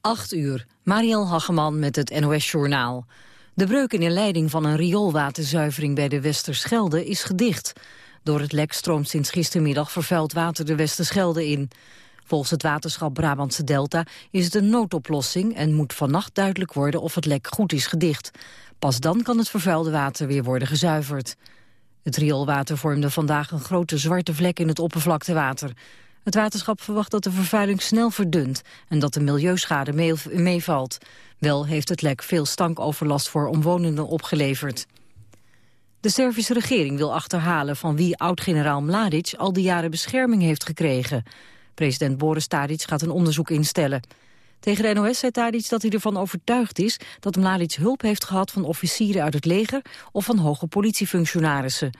8 uur, Mariel Hageman met het NOS-journaal. De breuk in de leiding van een rioolwaterzuivering bij de Westerschelde is gedicht. Door het lek stroomt sinds gistermiddag vervuild water de Westerschelde in. Volgens het waterschap Brabantse Delta is het een noodoplossing... en moet vannacht duidelijk worden of het lek goed is gedicht. Pas dan kan het vervuilde water weer worden gezuiverd. Het rioolwater vormde vandaag een grote zwarte vlek in het oppervlaktewater. Het waterschap verwacht dat de vervuiling snel verdunt en dat de milieuschade meevalt. Wel heeft het lek veel stankoverlast voor omwonenden opgeleverd. De Servische regering wil achterhalen van wie oud-generaal Mladic al die jaren bescherming heeft gekregen. President Boris Tadic gaat een onderzoek instellen. Tegen de NOS zei Tadic dat hij ervan overtuigd is dat Mladic hulp heeft gehad van officieren uit het leger of van hoge politiefunctionarissen.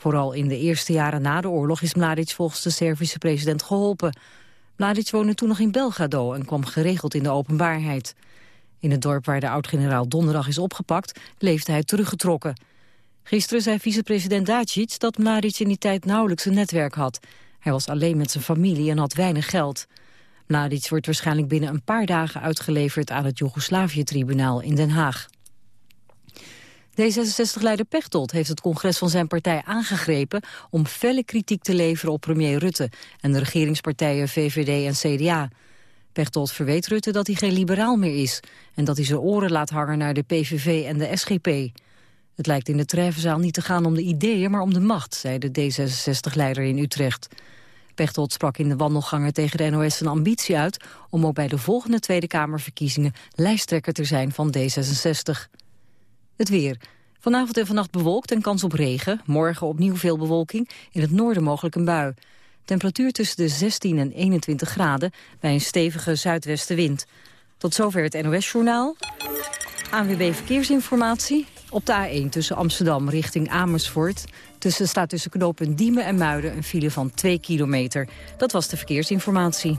Vooral in de eerste jaren na de oorlog is Mladic volgens de Servische president geholpen. Mladic woonde toen nog in Belgrado en kwam geregeld in de openbaarheid. In het dorp waar de oud-generaal donderdag is opgepakt, leefde hij teruggetrokken. Gisteren zei vicepresident Dacic dat Mladic in die tijd nauwelijks een netwerk had. Hij was alleen met zijn familie en had weinig geld. Mladic wordt waarschijnlijk binnen een paar dagen uitgeleverd aan het Joegoslavië-tribunaal in Den Haag. D66-leider Pechtold heeft het congres van zijn partij aangegrepen om felle kritiek te leveren op premier Rutte en de regeringspartijen VVD en CDA. Pechtold verweet Rutte dat hij geen liberaal meer is en dat hij zijn oren laat hangen naar de PVV en de SGP. Het lijkt in de treffenzaal niet te gaan om de ideeën, maar om de macht, zei de D66-leider in Utrecht. Pechtold sprak in de wandelgangen tegen de NOS zijn ambitie uit om ook bij de volgende Tweede Kamerverkiezingen lijsttrekker te zijn van D66. Het weer. Vanavond en vannacht bewolkt en kans op regen. Morgen opnieuw veel bewolking. In het noorden mogelijk een bui. Temperatuur tussen de 16 en 21 graden bij een stevige zuidwestenwind. Tot zover het NOS-journaal. ANWB Verkeersinformatie. Op de A1 tussen Amsterdam richting Amersfoort... Tussen, staat tussen knooppunt Diemen en Muiden een file van 2 kilometer. Dat was de verkeersinformatie.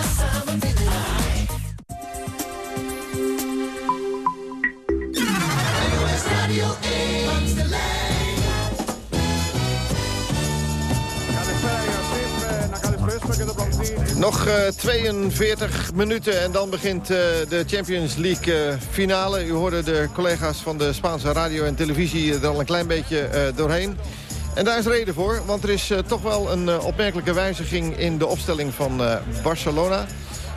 Nog uh, 42 minuten en dan begint uh, de Champions League uh, finale. U hoorde de collega's van de Spaanse radio en televisie er al een klein beetje doorheen. En daar is reden voor, want er is toch wel een opmerkelijke wijziging in de opstelling van Barcelona.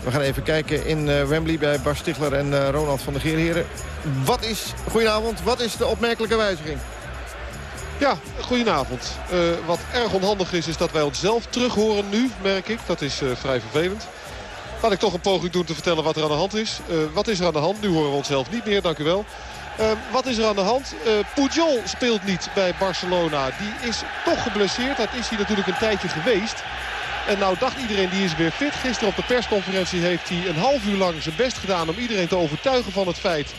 We gaan even kijken in Wembley bij Bas Stigler en Ronald van der Geerheren. Wat is, goedenavond, wat is de opmerkelijke wijziging? Ja, goedenavond. Uh, wat erg onhandig is, is dat wij onszelf terug horen nu, merk ik. Dat is vrij vervelend. Laat ik toch een poging doen te vertellen wat er aan de hand is. Wat is er aan de hand? Nu horen we onszelf niet meer, dank u wel. wat is er aan de hand? Pujol speelt niet bij Barcelona. Die is toch geblesseerd. Dat is hij natuurlijk een tijdje geweest. En nou dacht iedereen die is weer fit. Gisteren op de persconferentie heeft hij een half uur lang zijn best gedaan... om iedereen te overtuigen van het feit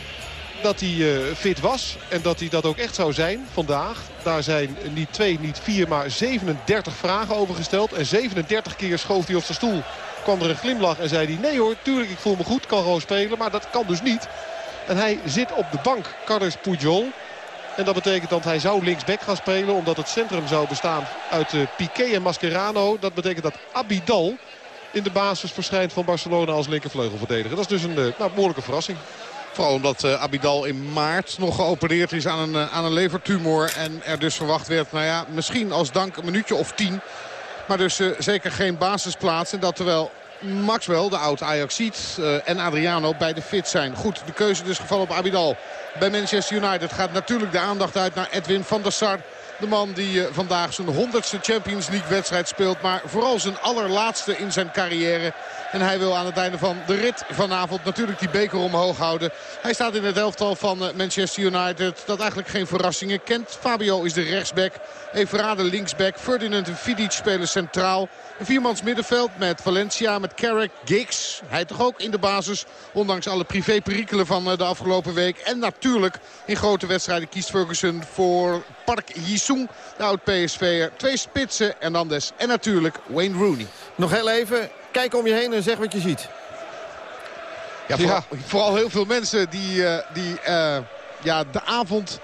dat hij uh, fit was. En dat hij dat ook echt zou zijn vandaag. Daar zijn niet twee, niet vier, maar 37 vragen over gesteld. En 37 keer schoof hij op zijn stoel. Kwam er een glimlach en zei hij... nee hoor, tuurlijk, ik voel me goed, kan gewoon spelen. Maar dat kan dus niet. En hij zit op de bank, Carlos Pujol. En dat betekent dat hij zou linksback gaan spelen. Omdat het centrum zou bestaan uit uh, Piqué en Mascherano. Dat betekent dat Abidal in de basis verschijnt van Barcelona als linkervleugelverdediger. Dat is dus een uh, nou, behoorlijke verrassing. Vooral omdat uh, Abidal in maart nog geopereerd is aan een, aan een levertumor. En er dus verwacht werd, nou ja, misschien als dank een minuutje of tien. Maar dus zeker geen basisplaats. En dat terwijl Maxwell, de oud Ajaxiet en Adriano bij de fit zijn. Goed, de keuze dus gevallen op Abidal. Bij Manchester United gaat natuurlijk de aandacht uit naar Edwin van der Sar. De man die vandaag zijn honderdste Champions League wedstrijd speelt. Maar vooral zijn allerlaatste in zijn carrière. En hij wil aan het einde van de rit vanavond natuurlijk die beker omhoog houden. Hij staat in het elftal van Manchester United. Dat eigenlijk geen verrassingen kent. Fabio is de rechtsback. Everade linksback. Ferdinand en Vidic spelen centraal. Een viermans middenveld met Valencia, met Carrick, Giggs. Hij toch ook in de basis. Ondanks alle privéperikelen van de afgelopen week. En natuurlijk in grote wedstrijden kiest Ferguson voor Park Jisung. De oud-PSV'er. Twee spitsen, Hernandez en natuurlijk Wayne Rooney. Nog heel even, kijk om je heen en zeg wat je ziet. Ja, vooral, vooral heel veel mensen die, uh, die uh, ja, de avond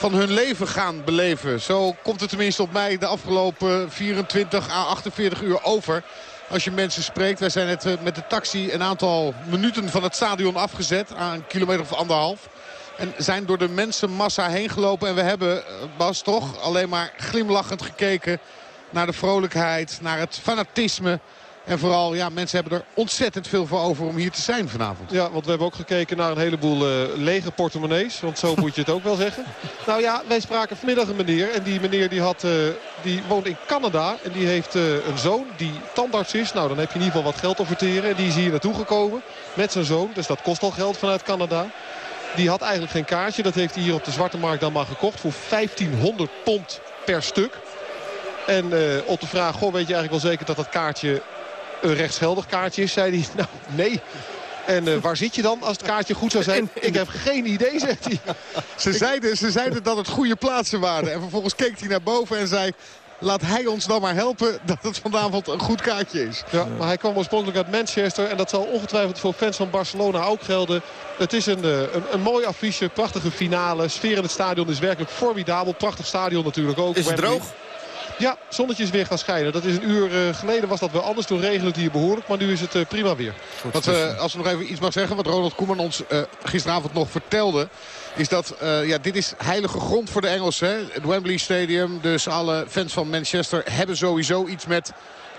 van hun leven gaan beleven. Zo komt het tenminste op mij de afgelopen 24 à 48 uur over. Als je mensen spreekt. Wij zijn net uh, met de taxi een aantal minuten van het stadion afgezet. Aan een kilometer of anderhalf. En zijn door de mensenmassa heen gelopen. En we hebben, Bas, toch alleen maar glimlachend gekeken naar de vrolijkheid. Naar het fanatisme en vooral, ja, mensen hebben er ontzettend veel voor over om hier te zijn vanavond. Ja, want we hebben ook gekeken naar een heleboel uh, lege portemonnees. Want zo moet je het ook wel zeggen. Nou ja, wij spraken vanmiddag een meneer. En die meneer die, had, uh, die woont in Canada. En die heeft uh, een zoon die tandarts is. Nou, dan heb je in ieder geval wat geld te verteren. En die is hier naartoe gekomen met zijn zoon. Dus dat kost al geld vanuit Canada. Die had eigenlijk geen kaartje. Dat heeft hij hier op de Zwarte Markt dan maar gekocht. Voor 1500 pond per stuk. En op de vraag, goh, weet je eigenlijk wel zeker dat dat kaartje een rechtsgeldig kaartje is, zei hij. Nou, nee. En uh, waar zit je dan als het kaartje goed zou zijn? Ik heb geen idee, zegt hij. Ze zeiden, ze zeiden dat het goede plaatsen waren. En vervolgens keek hij naar boven en zei... Laat hij ons dan maar helpen dat het vanavond een goed kaartje is. Ja, maar hij kwam oorspronkelijk uit Manchester. En dat zal ongetwijfeld voor fans van Barcelona ook gelden. Het is een, een, een mooi affiche, prachtige finale. Sfeer in het stadion is werkelijk formidabel. Prachtig stadion natuurlijk ook. Is het droog? Ja, zonnetje is weer gaan schijnen. Dat is een uur uh, geleden was dat wel anders. Toen regende het hier behoorlijk. Maar nu is het uh, prima weer. Wat, uh, als we nog even iets mag zeggen. Wat Ronald Koeman ons gisteravond nog vertelde. Is dat ja, dit is heilige grond voor de Engelsen. Het Wembley Stadium. Dus alle fans van Manchester hebben sowieso iets met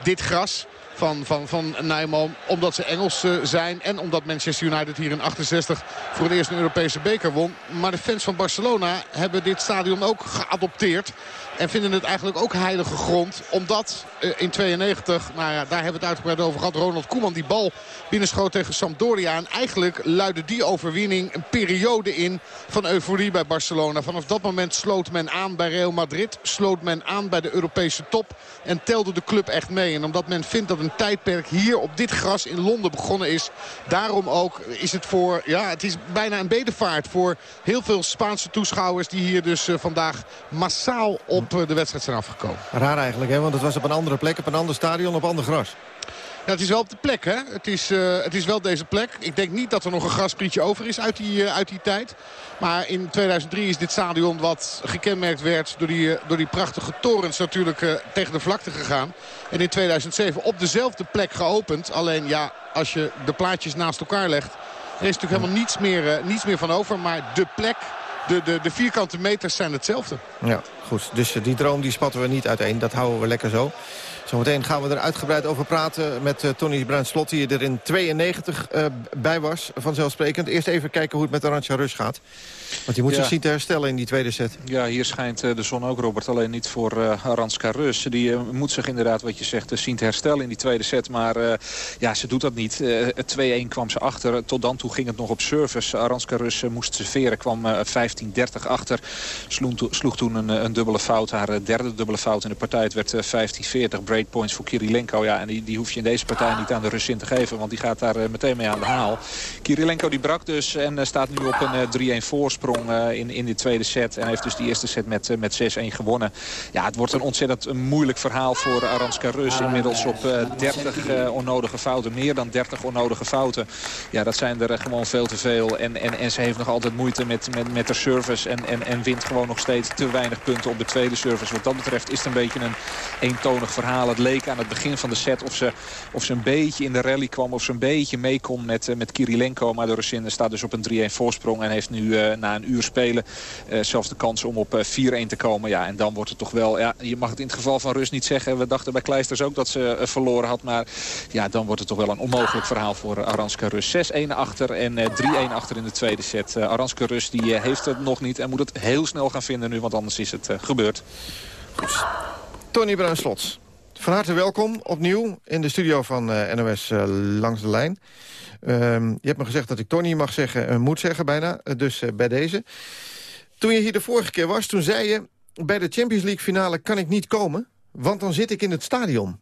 dit gras van, van, van Nijman. Omdat ze Engels zijn en omdat Manchester United hier in 68 voor het eerst een Europese beker won. Maar de fans van Barcelona hebben dit stadion ook geadopteerd. En vinden het eigenlijk ook heilige grond. Omdat uh, in 92, nou ja, daar hebben we het uitgebreid over gehad. Ronald Koeman die bal binnenschoot tegen Sampdoria. En eigenlijk luidde die overwinning een periode in van euforie bij Barcelona. Vanaf dat moment sloot men aan bij Real Madrid. Sloot men aan bij de Europese top. En telde de club echt mee. En omdat men vindt dat een tijdperk hier op dit gras in Londen begonnen is. Daarom ook is het voor, ja, het is bijna een bedevaart voor heel veel Spaanse toeschouwers. Die hier dus uh, vandaag massaal op de wedstrijd zijn afgekomen. Raar eigenlijk, hè? want het was op een andere plek, op een ander stadion, op ander gras. Ja, het is wel op de plek, hè? Het is, uh, het is wel deze plek. Ik denk niet dat er nog een grasprietje over is uit die, uh, uit die tijd. Maar in 2003 is dit stadion wat gekenmerkt werd door die, uh, door die prachtige torens natuurlijk tegen de vlakte gegaan. En in 2007 op dezelfde plek geopend. Alleen ja, als je de plaatjes naast elkaar legt... er is natuurlijk helemaal niets meer, niets meer van over. Maar de plek de, de, de vierkante meters zijn hetzelfde. Ja, goed. Dus die droom die spatten we niet uiteen. Dat houden we lekker zo. Zometeen gaan we er uitgebreid over praten met uh, Tony Bruin-Slot... die er in 92 uh, bij was, vanzelfsprekend. Eerst even kijken hoe het met Arantxa Rus gaat. Want die moet ja. zich zien te herstellen in die tweede set. Ja, hier schijnt uh, de zon ook, Robert. Alleen niet voor uh, Aranska Rus. Die moet zich inderdaad, wat je zegt, zien te herstellen in die tweede set. Maar ja, ze doet dat niet. 2-1 kwam ze achter. Tot dan toe ging het nog op service. Aranska Rus moest serveren, kwam 15-30 achter. Sloeg, sloeg toen een, een, dubbele fout. Haar derde dubbele fout in de partij. Het werd 15-40. Breakpoints voor Kirilenko. Ja, en die, die hoef je in deze partij niet aan de Rus in te geven. Want die gaat daar meteen mee aan de haal. Kirilenko die brak dus en staat nu op een 3-1 voorsprong. Uh, in, in de tweede set. En heeft dus die eerste set met, met 6-1 gewonnen. Ja, het wordt een ontzettend moeilijk verhaal voor Aranska Rus. Inmiddels op uh, 30 onnodige fouten. Meer dan 30 onnodige fouten. Ja, dat zijn er gewoon veel te veel. En, en, en ze heeft nog altijd moeite met, met, met de service. En, en, en wint gewoon nog steeds te weinig punten op de tweede service. Wat dat betreft is het een beetje een eentonig verhaal. Het leek aan het begin van de set of ze, of ze een beetje in de rally kwam. Of ze een beetje mee kon met, met Kirilenko. Maar de Russin staat dus op een 3-1 voorsprong. En heeft nu na een uur spelen uh, zelfs de kans om op 4-1 te komen. Ja, en dan wordt het toch wel... Ja, je mag het in het geval van Rus niet zeggen. We dachten bij Kleisters ook dat ze verloren had. Maar ja, dan wordt het toch wel een onmogelijk verhaal voor Aranska Rus. 6-1 achter en 3-1 achter in de tweede set. Aranska Rus die heeft het nog niet en moet het heel snel gaan vinden nu, want anders is het gebeurd. Goed. Tony Bruin-Slots, van harte welkom opnieuw in de studio van NOS Langs de Lijn. Ehm, je hebt me gezegd dat ik Tony mag zeggen, moet zeggen bijna, dus bij deze. Toen je hier de vorige keer was, toen zei je... bij de Champions League finale kan ik niet komen, want dan zit ik in het stadion.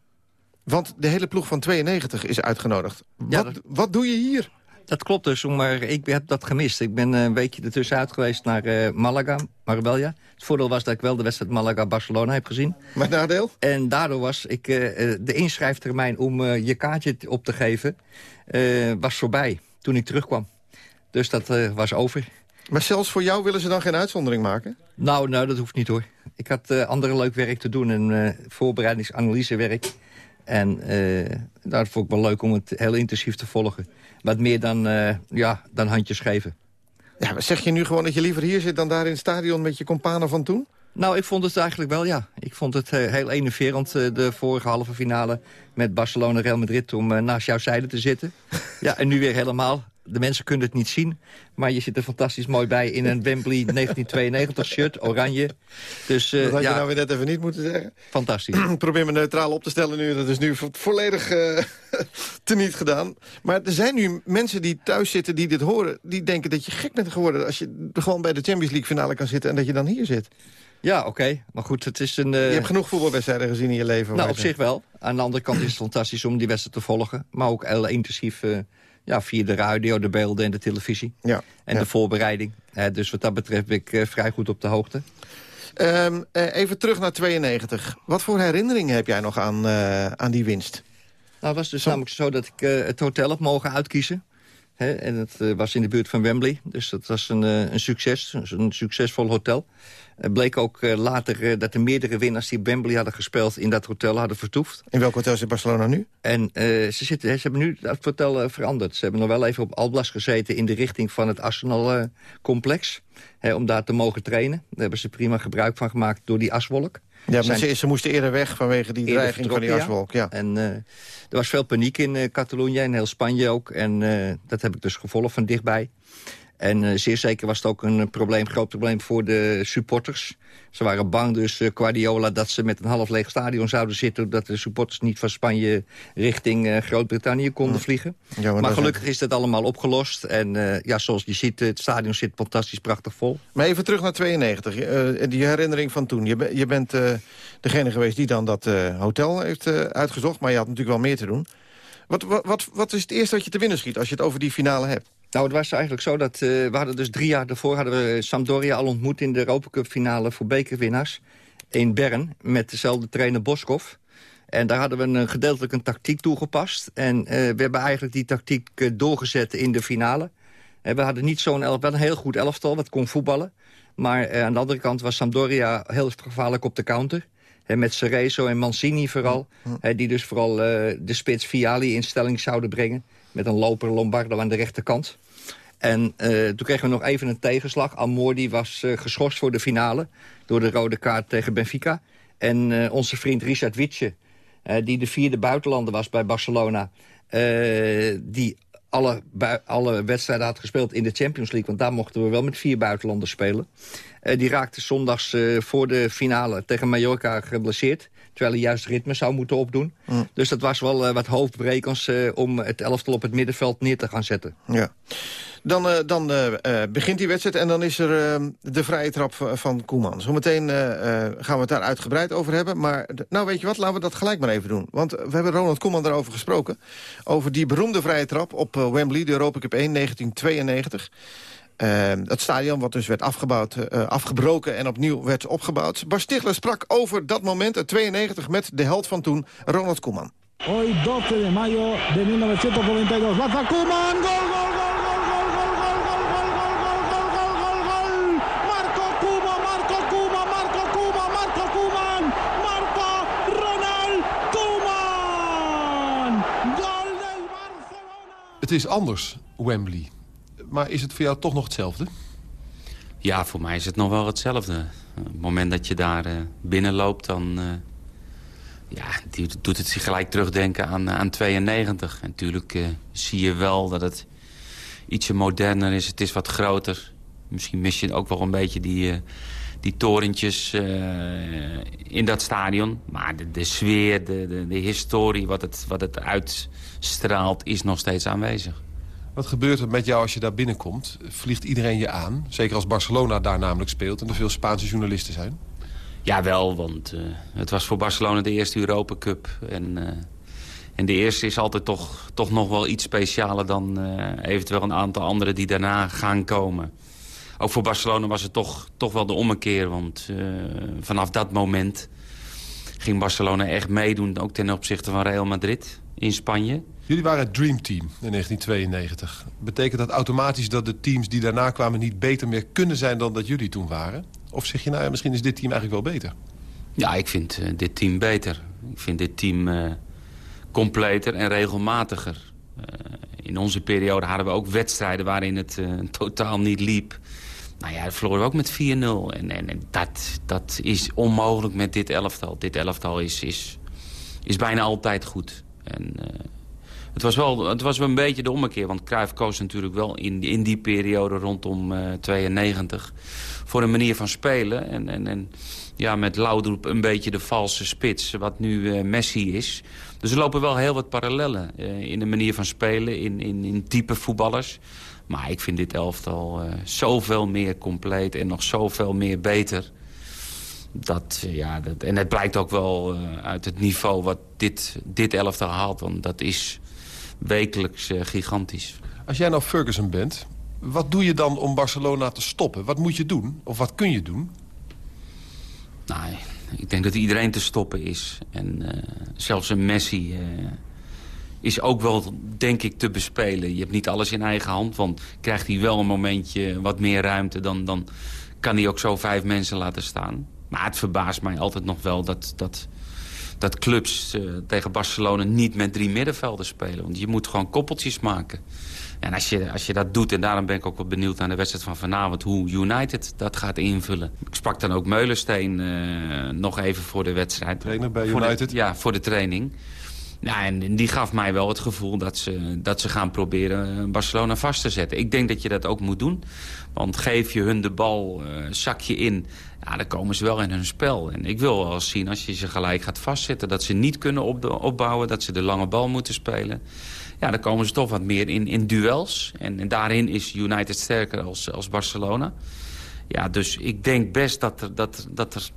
Want de hele ploeg van 92 is uitgenodigd. Wat, wat doe je hier? Dat klopt dus, maar ik heb dat gemist. Ik ben een weekje ertussenuit geweest naar uh, Malaga, Marbella. Het voordeel was dat ik wel de wedstrijd Malaga-Barcelona heb gezien. Maar nadeel? En daardoor was ik, uh, de inschrijftermijn om uh, je kaartje op te geven... was voorbij toen ik terugkwam. Dus dat was over. Maar zelfs voor jou willen ze dan geen uitzondering maken? Nou, nou dat hoeft niet hoor. Ik had andere leuk werk te doen en uh, voorbereidingsanalysewerk. En uh, daar vond ik wel leuk om het heel intensief te volgen. Wat meer dan, ja, dan handjes geven. Ja, maar zeg je nu gewoon dat je liever hier zit dan daar in het stadion met je companen van toen? Nou, ik vond het eigenlijk wel, ja. Ik vond het heel enerverend, de vorige halve finale met Barcelona-Real Madrid... om naast jouw zijde te zitten. ja, en nu weer helemaal de mensen kunnen het niet zien. Maar je zit er fantastisch mooi bij in een Wembley 1992 shirt, oranje. Dus, uh, dat had ja, je nou weer net even niet moeten zeggen. Fantastisch. Probeer me neutraal op te stellen nu. Dat is nu volledig uh, teniet gedaan. Maar er zijn nu mensen die thuis zitten die dit horen... die denken dat je gek bent geworden... als je gewoon bij de Champions League finale kan zitten... en dat je dan hier zit. Ja, oké. Maar goed, het is een... Uh... Je hebt genoeg voetbalwedstrijden gezien in je leven. Nou, op zich wel. Aan de andere kant is het fantastisch om die wedstrijd te volgen. Maar ook heel intensief ja, via de radio, de beelden en de televisie. Ja, en de voorbereiding. dus wat dat betreft ben ik uh, vrij goed op de hoogte. Um, even terug naar 92. Wat voor herinneringen heb jij nog aan, uh, aan die winst? Nou, het was dus namelijk zo dat ik het hotel heb mogen uitkiezen. En het was in de buurt van Wembley. Dus dat was een, een succes, een succesvol hotel. Het bleek ook uh, later dat er meerdere winnaars die Wembley hadden gespeeld... in dat hotel hadden vertoefd. In welk hotel zit Barcelona nu? En ze, zitten, ze hebben nu dat hotel veranderd. Ze hebben nog wel even op Alblas gezeten in de richting van het Arsenal-complex. om daar te mogen trainen. Daar hebben ze prima gebruik van gemaakt door die aswolk. Ja, maar ze, ze, moesten eerder weg vanwege die dreiging van die aswolk. Ja. En er was veel paniek in Catalonië en heel Spanje ook. En dat heb ik dus gevolgd van dichtbij. En uh, zeer zeker was het ook een probleem, groot probleem voor de supporters. Ze waren bang dus, uh, Guardiola, dat ze met een half leeg stadion zouden zitten... dat de supporters niet van Spanje richting uh, Groot-Brittannië konden vliegen. Ja, maar, maar gelukkig is dat allemaal opgelost. En ja, zoals je ziet, het stadion zit fantastisch prachtig vol. Maar even terug naar 92, die herinnering van toen. Je, je bent degene geweest die dan dat hotel heeft uitgezocht... maar je had natuurlijk wel meer te doen. Wat, wat, wat, wat is het eerste wat je te winnen schiet als je het over die finale hebt? Nou, het was eigenlijk zo dat uh, we hadden dus drie jaar daarvoor... hadden we Sampdoria al ontmoet in de Europa Cup finale voor bekerwinnaars. In Bern, met dezelfde trainer Boskov. En daar hadden we een, gedeeltelijk een tactiek toegepast. En uh, we hebben eigenlijk die tactiek uh, doorgezet in de finale. En we hadden niet zo'n elftal, wel een heel goed elftal, wat kon voetballen. Maar aan de andere kant was Sampdoria heel gevaarlijk op de counter. En met Cerezo en Mancini vooral. die dus vooral de spits Viali in stelling zouden brengen met een loper Lombardo aan de rechterkant. En uh, toen kregen we nog even een tegenslag. Amordi was uh, geschorst voor de finale door de rode kaart tegen Benfica. En uh, onze vriend Richard Witsche, die de vierde buitenlander was bij Barcelona... die alle, alle wedstrijden had gespeeld in de Champions League... want daar mochten we wel met vier buitenlanders spelen. die raakte zondags voor de finale tegen Mallorca geblesseerd. Terwijl hij juist ritme zou moeten opdoen. Mm. Dus dat was wel uh, wat hoofdbrekens uh, om het elftal op het middenveld neer te gaan zetten. Ja. Dan, uh, dan begint die wedstrijd en dan is er de vrije trap van Koeman. Zometeen gaan we het daar uitgebreid over hebben. Maar nou weet je wat, laten we dat gelijk maar even doen. Want we hebben Ronald Koeman daarover gesproken. Over die beroemde vrije trap op Wembley, de Europa Cup 1, 1992. Uh, het stadion, wat dus werd afgebouwd, uh, afgebroken en opnieuw werd opgebouwd. Bas Stigler sprak over dat moment, uit 92, met de held van toen, Ronald Koeman. Hoy 12 de mayo de 1992. Rafa Koeman, goal, goal, goal! Het is anders, Wembley maar is het voor jou toch nog hetzelfde? Ja, voor mij is het nog wel hetzelfde. Op het moment dat je daar uh, binnenloopt, dan uh, ja, doet het zich gelijk terugdenken aan, aan 92. En natuurlijk zie je wel dat het ietsje moderner is. Het is wat groter. Misschien mis je ook wel een beetje die, die torentjes in dat stadion. Maar de, de sfeer, de, de, de, historie, wat het, wat het uitstraalt, is nog steeds aanwezig. Wat gebeurt er met jou als je daar binnenkomt? Vliegt iedereen je aan? Zeker als Barcelona daar namelijk speelt en er veel Spaanse journalisten zijn. Ja, wel, want uh, het was voor Barcelona de eerste Europa Cup. En, uh, en de eerste is altijd toch, toch nog wel iets specialer dan uh, eventueel een aantal anderen die daarna gaan komen. Ook voor Barcelona was het toch, toch wel de ommekeer, want vanaf dat moment ging Barcelona echt meedoen, ook ten opzichte van Real Madrid in Spanje. Jullie waren het Dream Team in 1992. Betekent dat automatisch dat de teams die daarna kwamen... niet beter meer kunnen zijn dan dat jullie toen waren? Of zeg je, nou ja, misschien is dit team eigenlijk wel beter? Ja, ik vind uh, dit team beter. Ik vind dit team uh, completer en regelmatiger. Uh, in onze periode hadden we ook wedstrijden waarin het totaal niet liep. Nou ja, verloren we ook met 4-0. En, en, en, dat, dat is onmogelijk met dit elftal. Dit elftal is, is, is bijna altijd goed. En het was, wel, het was wel een beetje de ommekeer. Want Cruijff koos natuurlijk wel in, in die periode rondom uh, 92 voor een manier van spelen. En, en, en ja, met Laudrup een beetje de valse spits, wat nu uh, Messi is. Dus er lopen wel heel wat parallellen in de manier van spelen, in, in, in type voetballers. Maar ik vind dit elftal uh, zoveel meer compleet en nog zoveel meer beter. Dat, ja, dat, en het blijkt ook wel uit het niveau wat dit, dit elftal haalt. Want dat is wekelijks gigantisch. Als jij nou Ferguson bent, wat doe je dan om Barcelona te stoppen? Wat moet je doen? Of wat kun je doen? Nou, ik denk dat iedereen te stoppen is. En uh, zelfs een Messi uh, is ook wel, denk ik, te bespelen. Je hebt niet alles in eigen hand, want krijgt hij wel een momentje wat meer ruimte... dan, dan kan hij ook zo vijf mensen laten staan. Maar het verbaast mij altijd nog wel dat, dat, dat clubs uh, tegen Barcelona niet met drie middenvelden spelen. Want je moet gewoon koppeltjes maken. En als je, als je dat doet, en daarom ben ik ook wel benieuwd naar de wedstrijd van vanavond... hoe United dat gaat invullen. Ik sprak dan ook Meulensteen uh, nog even voor de wedstrijd. Trainer bij United? De, ja, voor de training. Ja, en die gaf mij wel het gevoel dat ze, dat ze gaan proberen Barcelona vast te zetten. Ik denk dat je dat ook moet doen. Want geef je hun de bal, uh, zak je in... Ja, dan komen ze wel in hun spel. En ik wil wel zien als je ze gelijk gaat vastzetten... dat ze niet kunnen op opbouwen, dat ze de lange bal moeten spelen ja, dan komen ze toch wat meer in, in duels. En, en daarin is United sterker als, als Barcelona. Ja, dus ik denk best dat er, dat, dat er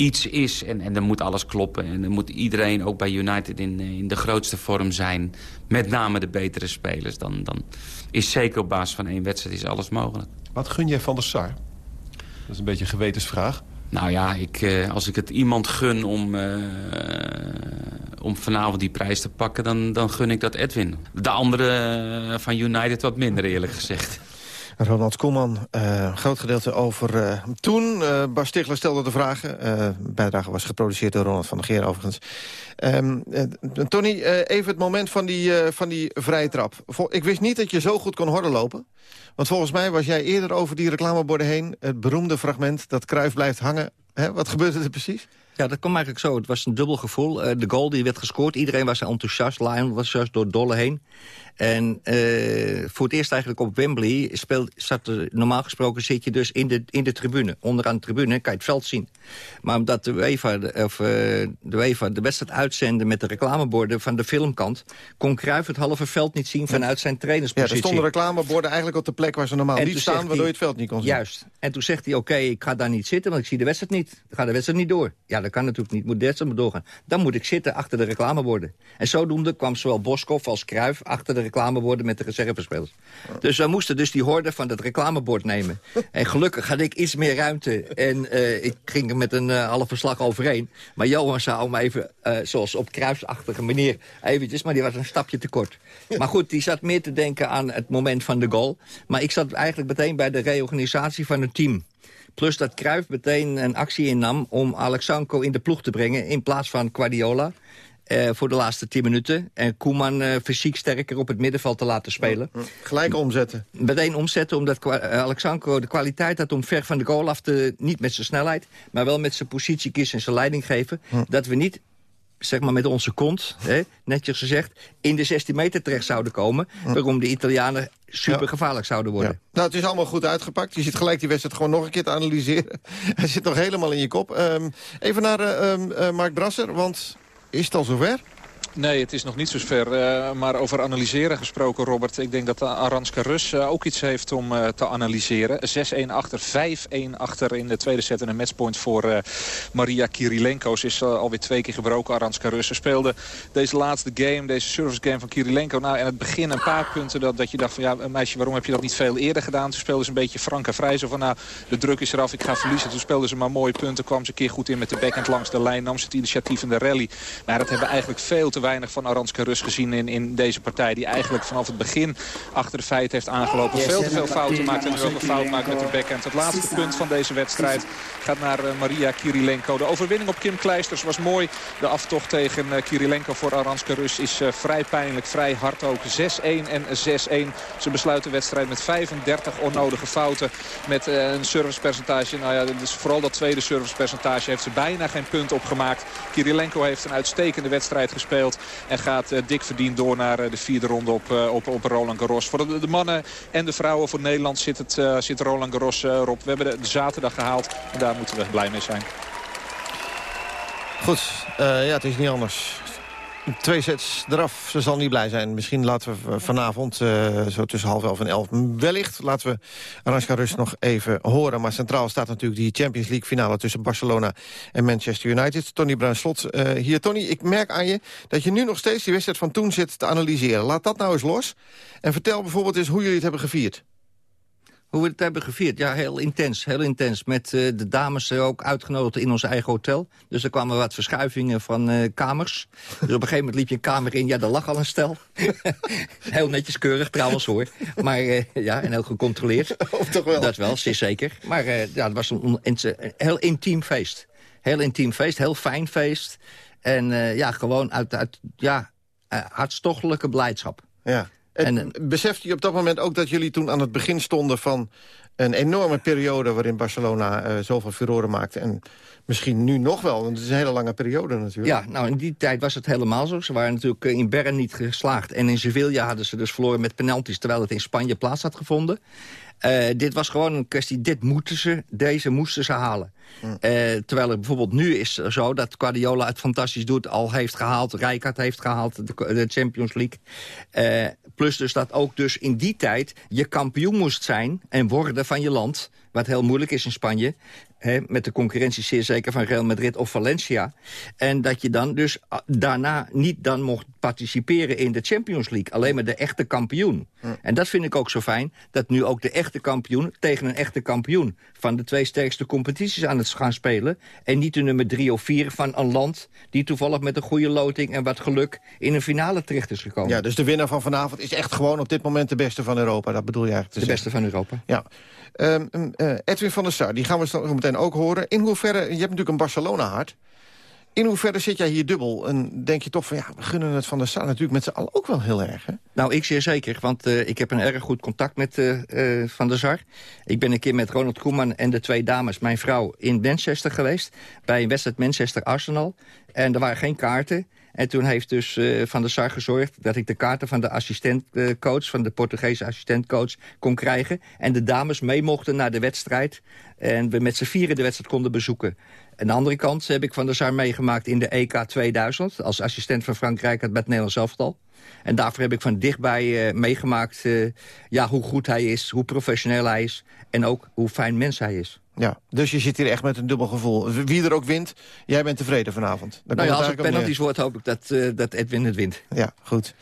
iets is en, en dan moet alles kloppen. En dan moet iedereen ook bij United in, in de grootste vorm zijn. Met name de betere spelers. Dan, dan is zeker op basis van één wedstrijd is alles mogelijk. Wat gun jij van de Sar? Dat is een beetje een gewetensvraag. Nou ja, ik, eh, als ik het iemand gun om, uh, om vanavond die prijs te pakken... Dan, dan gun ik dat Edwin. De andere van United wat minder, eerlijk gezegd. Ronald Koeman, uh, groot gedeelte over uh, toen. Uh, Bas stelde de vragen. bijdrage was geproduceerd door Ronald van der Geer overigens. Um, Tony, even het moment van die, van die vrije trap. Ik wist niet dat je zo goed kon horden lopen. Want volgens mij was jij eerder over die reclameborden heen... het beroemde fragment dat Kruif blijft hangen. Hè, wat gebeurde er precies? Ja, dat kwam eigenlijk zo. Het was een dubbel gevoel. de goal die werd gescoord, iedereen was enthousiast. Lion was juist door Dolle heen. En uh, voor het eerst eigenlijk op Wembley speelt, zat er, normaal gesproken zit je dus in de, in de tribune. Onderaan de tribune kan je het veld zien. Maar omdat de UEFA de, of, uh, de, UEFA de wedstrijd uitzende met de reclameborden van de filmkant... kon Cruijff het halve veld niet zien vanuit zijn trainerspositie. Ja, er stonden reclameborden eigenlijk op de plek waar ze normaal en niet staan... waardoor je het veld niet kon zien. Juist. En toen zegt hij, oké, okay, ik ga daar niet zitten, want ik zie de wedstrijd niet. Dan gaat de wedstrijd niet door. Ja, dat kan natuurlijk niet. Moet de wedstrijd maar doorgaan. Dan moet ik zitten achter de reclameborden. En zodoende kwam zowel Boskov als Cruijff achter de reclameborden met de reservespelers. Dus we moesten dus die horde van het reclamebord nemen. En gelukkig had ik iets meer ruimte. En uh, ik ging er met een uh, half verslag overheen. Maar Johan zou me even, uh, zoals op kruisachtige manier, eventjes... maar die was een stapje te kort. Maar goed, die zat meer te denken aan het moment van de goal. Maar ik zat eigenlijk meteen bij de reorganisatie van het team. Plus dat Cruijff meteen een actie innam om Alexanko in de ploeg te brengen... in plaats van Guardiola. Uh, voor de laatste 10 minuten. En Koeman uh, fysiek sterker op het middenveld te laten spelen. Gelijk omzetten. Meteen omzetten, omdat uh, Alexandro de kwaliteit had om ver van de goal af te... niet met zijn snelheid, maar wel met zijn positie kiezen en zijn leiding geven. Hm. Dat we niet zeg maar met onze kont, hè, netjes gezegd... in de 16 meter terecht zouden komen... waarom de Italianen super gevaarlijk zouden worden. Ja. Nou, het is allemaal goed uitgepakt. Je zit gelijk die wedstrijd gewoon nog een keer te analyseren. Hij zit nog helemaal in je kop. Ehm, even naar eh, eh, Mark Brasser, want is het al zover? Nee, het is nog niet zo ver. Uh, maar over analyseren gesproken, Robert. Ik denk dat Aranska Rus uh, ook iets heeft om uh, te analyseren. 6-1 achter, 5-1 achter in de tweede set. En een matchpoint voor Maria Kirilenko. Ze is alweer twee keer gebroken, Aranska Rus. Ze speelde deze laatste game, deze service game van Kirilenko. Nou, in het begin een paar punten dat, dat je dacht van... ja, meisje, waarom heb je dat niet veel eerder gedaan? Toen speelde ze een beetje frank en vrij. Zo van, nou, de druk is eraf, ik ga verliezen. Toen speelde ze maar mooie punten. Kwam ze een keer goed in met de backhand langs de lijn. Nam ze het initiatief in de rally. Maar dat hebben eigenlijk veel te weinig van Aranska Rus gezien in, in deze partij. Die eigenlijk vanaf het begin achter de feiten heeft aangelopen. Veel te veel fouten maakt en nu ook een fout maakt met de backhand. Het laatste punt van deze wedstrijd gaat naar uh, Maria Kirilenko. De overwinning op Kim Kleisters was mooi. De aftocht tegen uh, Kirilenko voor Aranska Rus is uh, vrij pijnlijk, vrij hard ook. 6-1 en 6-1. Ze besluiten de wedstrijd met 35 onnodige fouten. Met een servicepercentage. Nou ja, dus vooral dat tweede servicepercentage heeft ze bijna geen punt opgemaakt. Kirilenko heeft een uitstekende wedstrijd gespeeld. En gaat uh, dik verdiend door naar uh, de vierde ronde op, uh, op, op Roland Garros. Voor de, mannen en de vrouwen voor Nederland zit, het, zit Roland Garros erop. We hebben de, de, zaterdag gehaald en daar moeten we blij mee zijn. Goed, ja, het is niet anders. Twee sets eraf. Ze zal niet blij zijn. Misschien laten we vanavond, uh, zo tussen half elf en elf... wellicht laten we Araska Rus nog even horen. Maar centraal staat natuurlijk die Champions League finale... tussen Barcelona en Manchester United. Tony Bruinslot uh, hier. Tony, ik merk aan je dat je nu nog steeds die wedstrijd van toen zit te analyseren. Laat dat nou eens los. En vertel bijvoorbeeld eens hoe jullie het hebben gevierd. Hoe we het hebben gevierd? Ja, heel intens. Heel intens. Met uh, de dames er ook uitgenodigd in ons eigen hotel. Dus er kwamen wat verschuivingen van uh, kamers. Dus op een gegeven moment liep je een kamer in. Ja, daar lag al een stel. heel netjes keurig trouwens hoor. Maar uh, ja, en heel gecontroleerd. Of toch wel? Dat wel, zeer zeker. Maar ja, het was een, heel intiem feest. Heel intiem feest, heel fijn feest. En ja, gewoon uit, uit ja, hartstochtelijke blijdschap. Ja. En, en besefte je op dat moment ook dat jullie toen aan het begin stonden... van een enorme periode waarin Barcelona uh, zoveel furoren maakte... en misschien nu nog wel, want het is een hele lange periode natuurlijk. Ja, nou in die tijd was het helemaal zo. Ze waren natuurlijk in Bern niet geslaagd. En in Sevilla hadden ze dus verloren met penalties... terwijl het in Spanje plaats had gevonden. Uh, dit was gewoon een kwestie, dit moeten ze, deze moesten ze halen. Mm. Uh, terwijl het bijvoorbeeld nu is zo dat Guardiola het fantastisch doet... al heeft gehaald, Rijkaard heeft gehaald, de, de Champions League. Uh, plus dus dat ook dus in die tijd je kampioen moest zijn en worden van je land... wat heel moeilijk is in Spanje... He, met de concurrentie zeer zeker van Real Madrid of Valencia. En dat je dan dus daarna niet dan mocht participeren in de Champions League. Alleen maar de echte kampioen. Ja. En dat vind ik ook zo fijn. Dat nu ook de echte kampioen tegen een echte kampioen... van de twee sterkste competities aan het gaan spelen. En niet de nummer drie of vier van een land... die toevallig met een goede loting en wat geluk... in een finale terecht is gekomen. Ja, dus de winnaar van vanavond is echt gewoon op dit moment de beste van Europa. Dat bedoel je eigenlijk De beste van Europa. Ja. Um, uh, Edwin van der Sar, die gaan we zo meteen ook horen. In hoeverre, je hebt natuurlijk een Barcelona-hart. In hoeverre zit jij hier dubbel? En denk je toch van, ja, we gunnen het van der Sar natuurlijk met z'n allen ook wel heel erg, hè? Nou, ik zeer zeker, want uh, ik heb een erg goed contact met uh, Van der Sar. Ik ben een keer met Ronald Koeman en de twee dames, mijn vrouw, in Manchester geweest. Bij een wedstrijd Manchester-Arsenal. En er waren geen kaarten. En toen heeft dus Van der Sar gezorgd dat ik de kaarten van de assistentcoach... van de Portugese assistentcoach kon krijgen. En de dames mee mochten naar de wedstrijd. En we met z'n vieren de wedstrijd konden bezoeken. Aan de andere kant heb ik Van der Sar meegemaakt in de EK 2000... als assistent van Frankrijk met Nederlands elftal. En daarvoor heb ik van dichtbij uh, meegemaakt uh, ja, hoe goed hij is, hoe professioneel hij is... en ook hoe fijn mens hij is. Ja, dus je zit hier echt met een dubbel gevoel. Wie er ook wint, jij bent tevreden vanavond. nou ja, als het penalties wordt, hoop ik dat, uh, dat Edwin het wint. Ja, goed.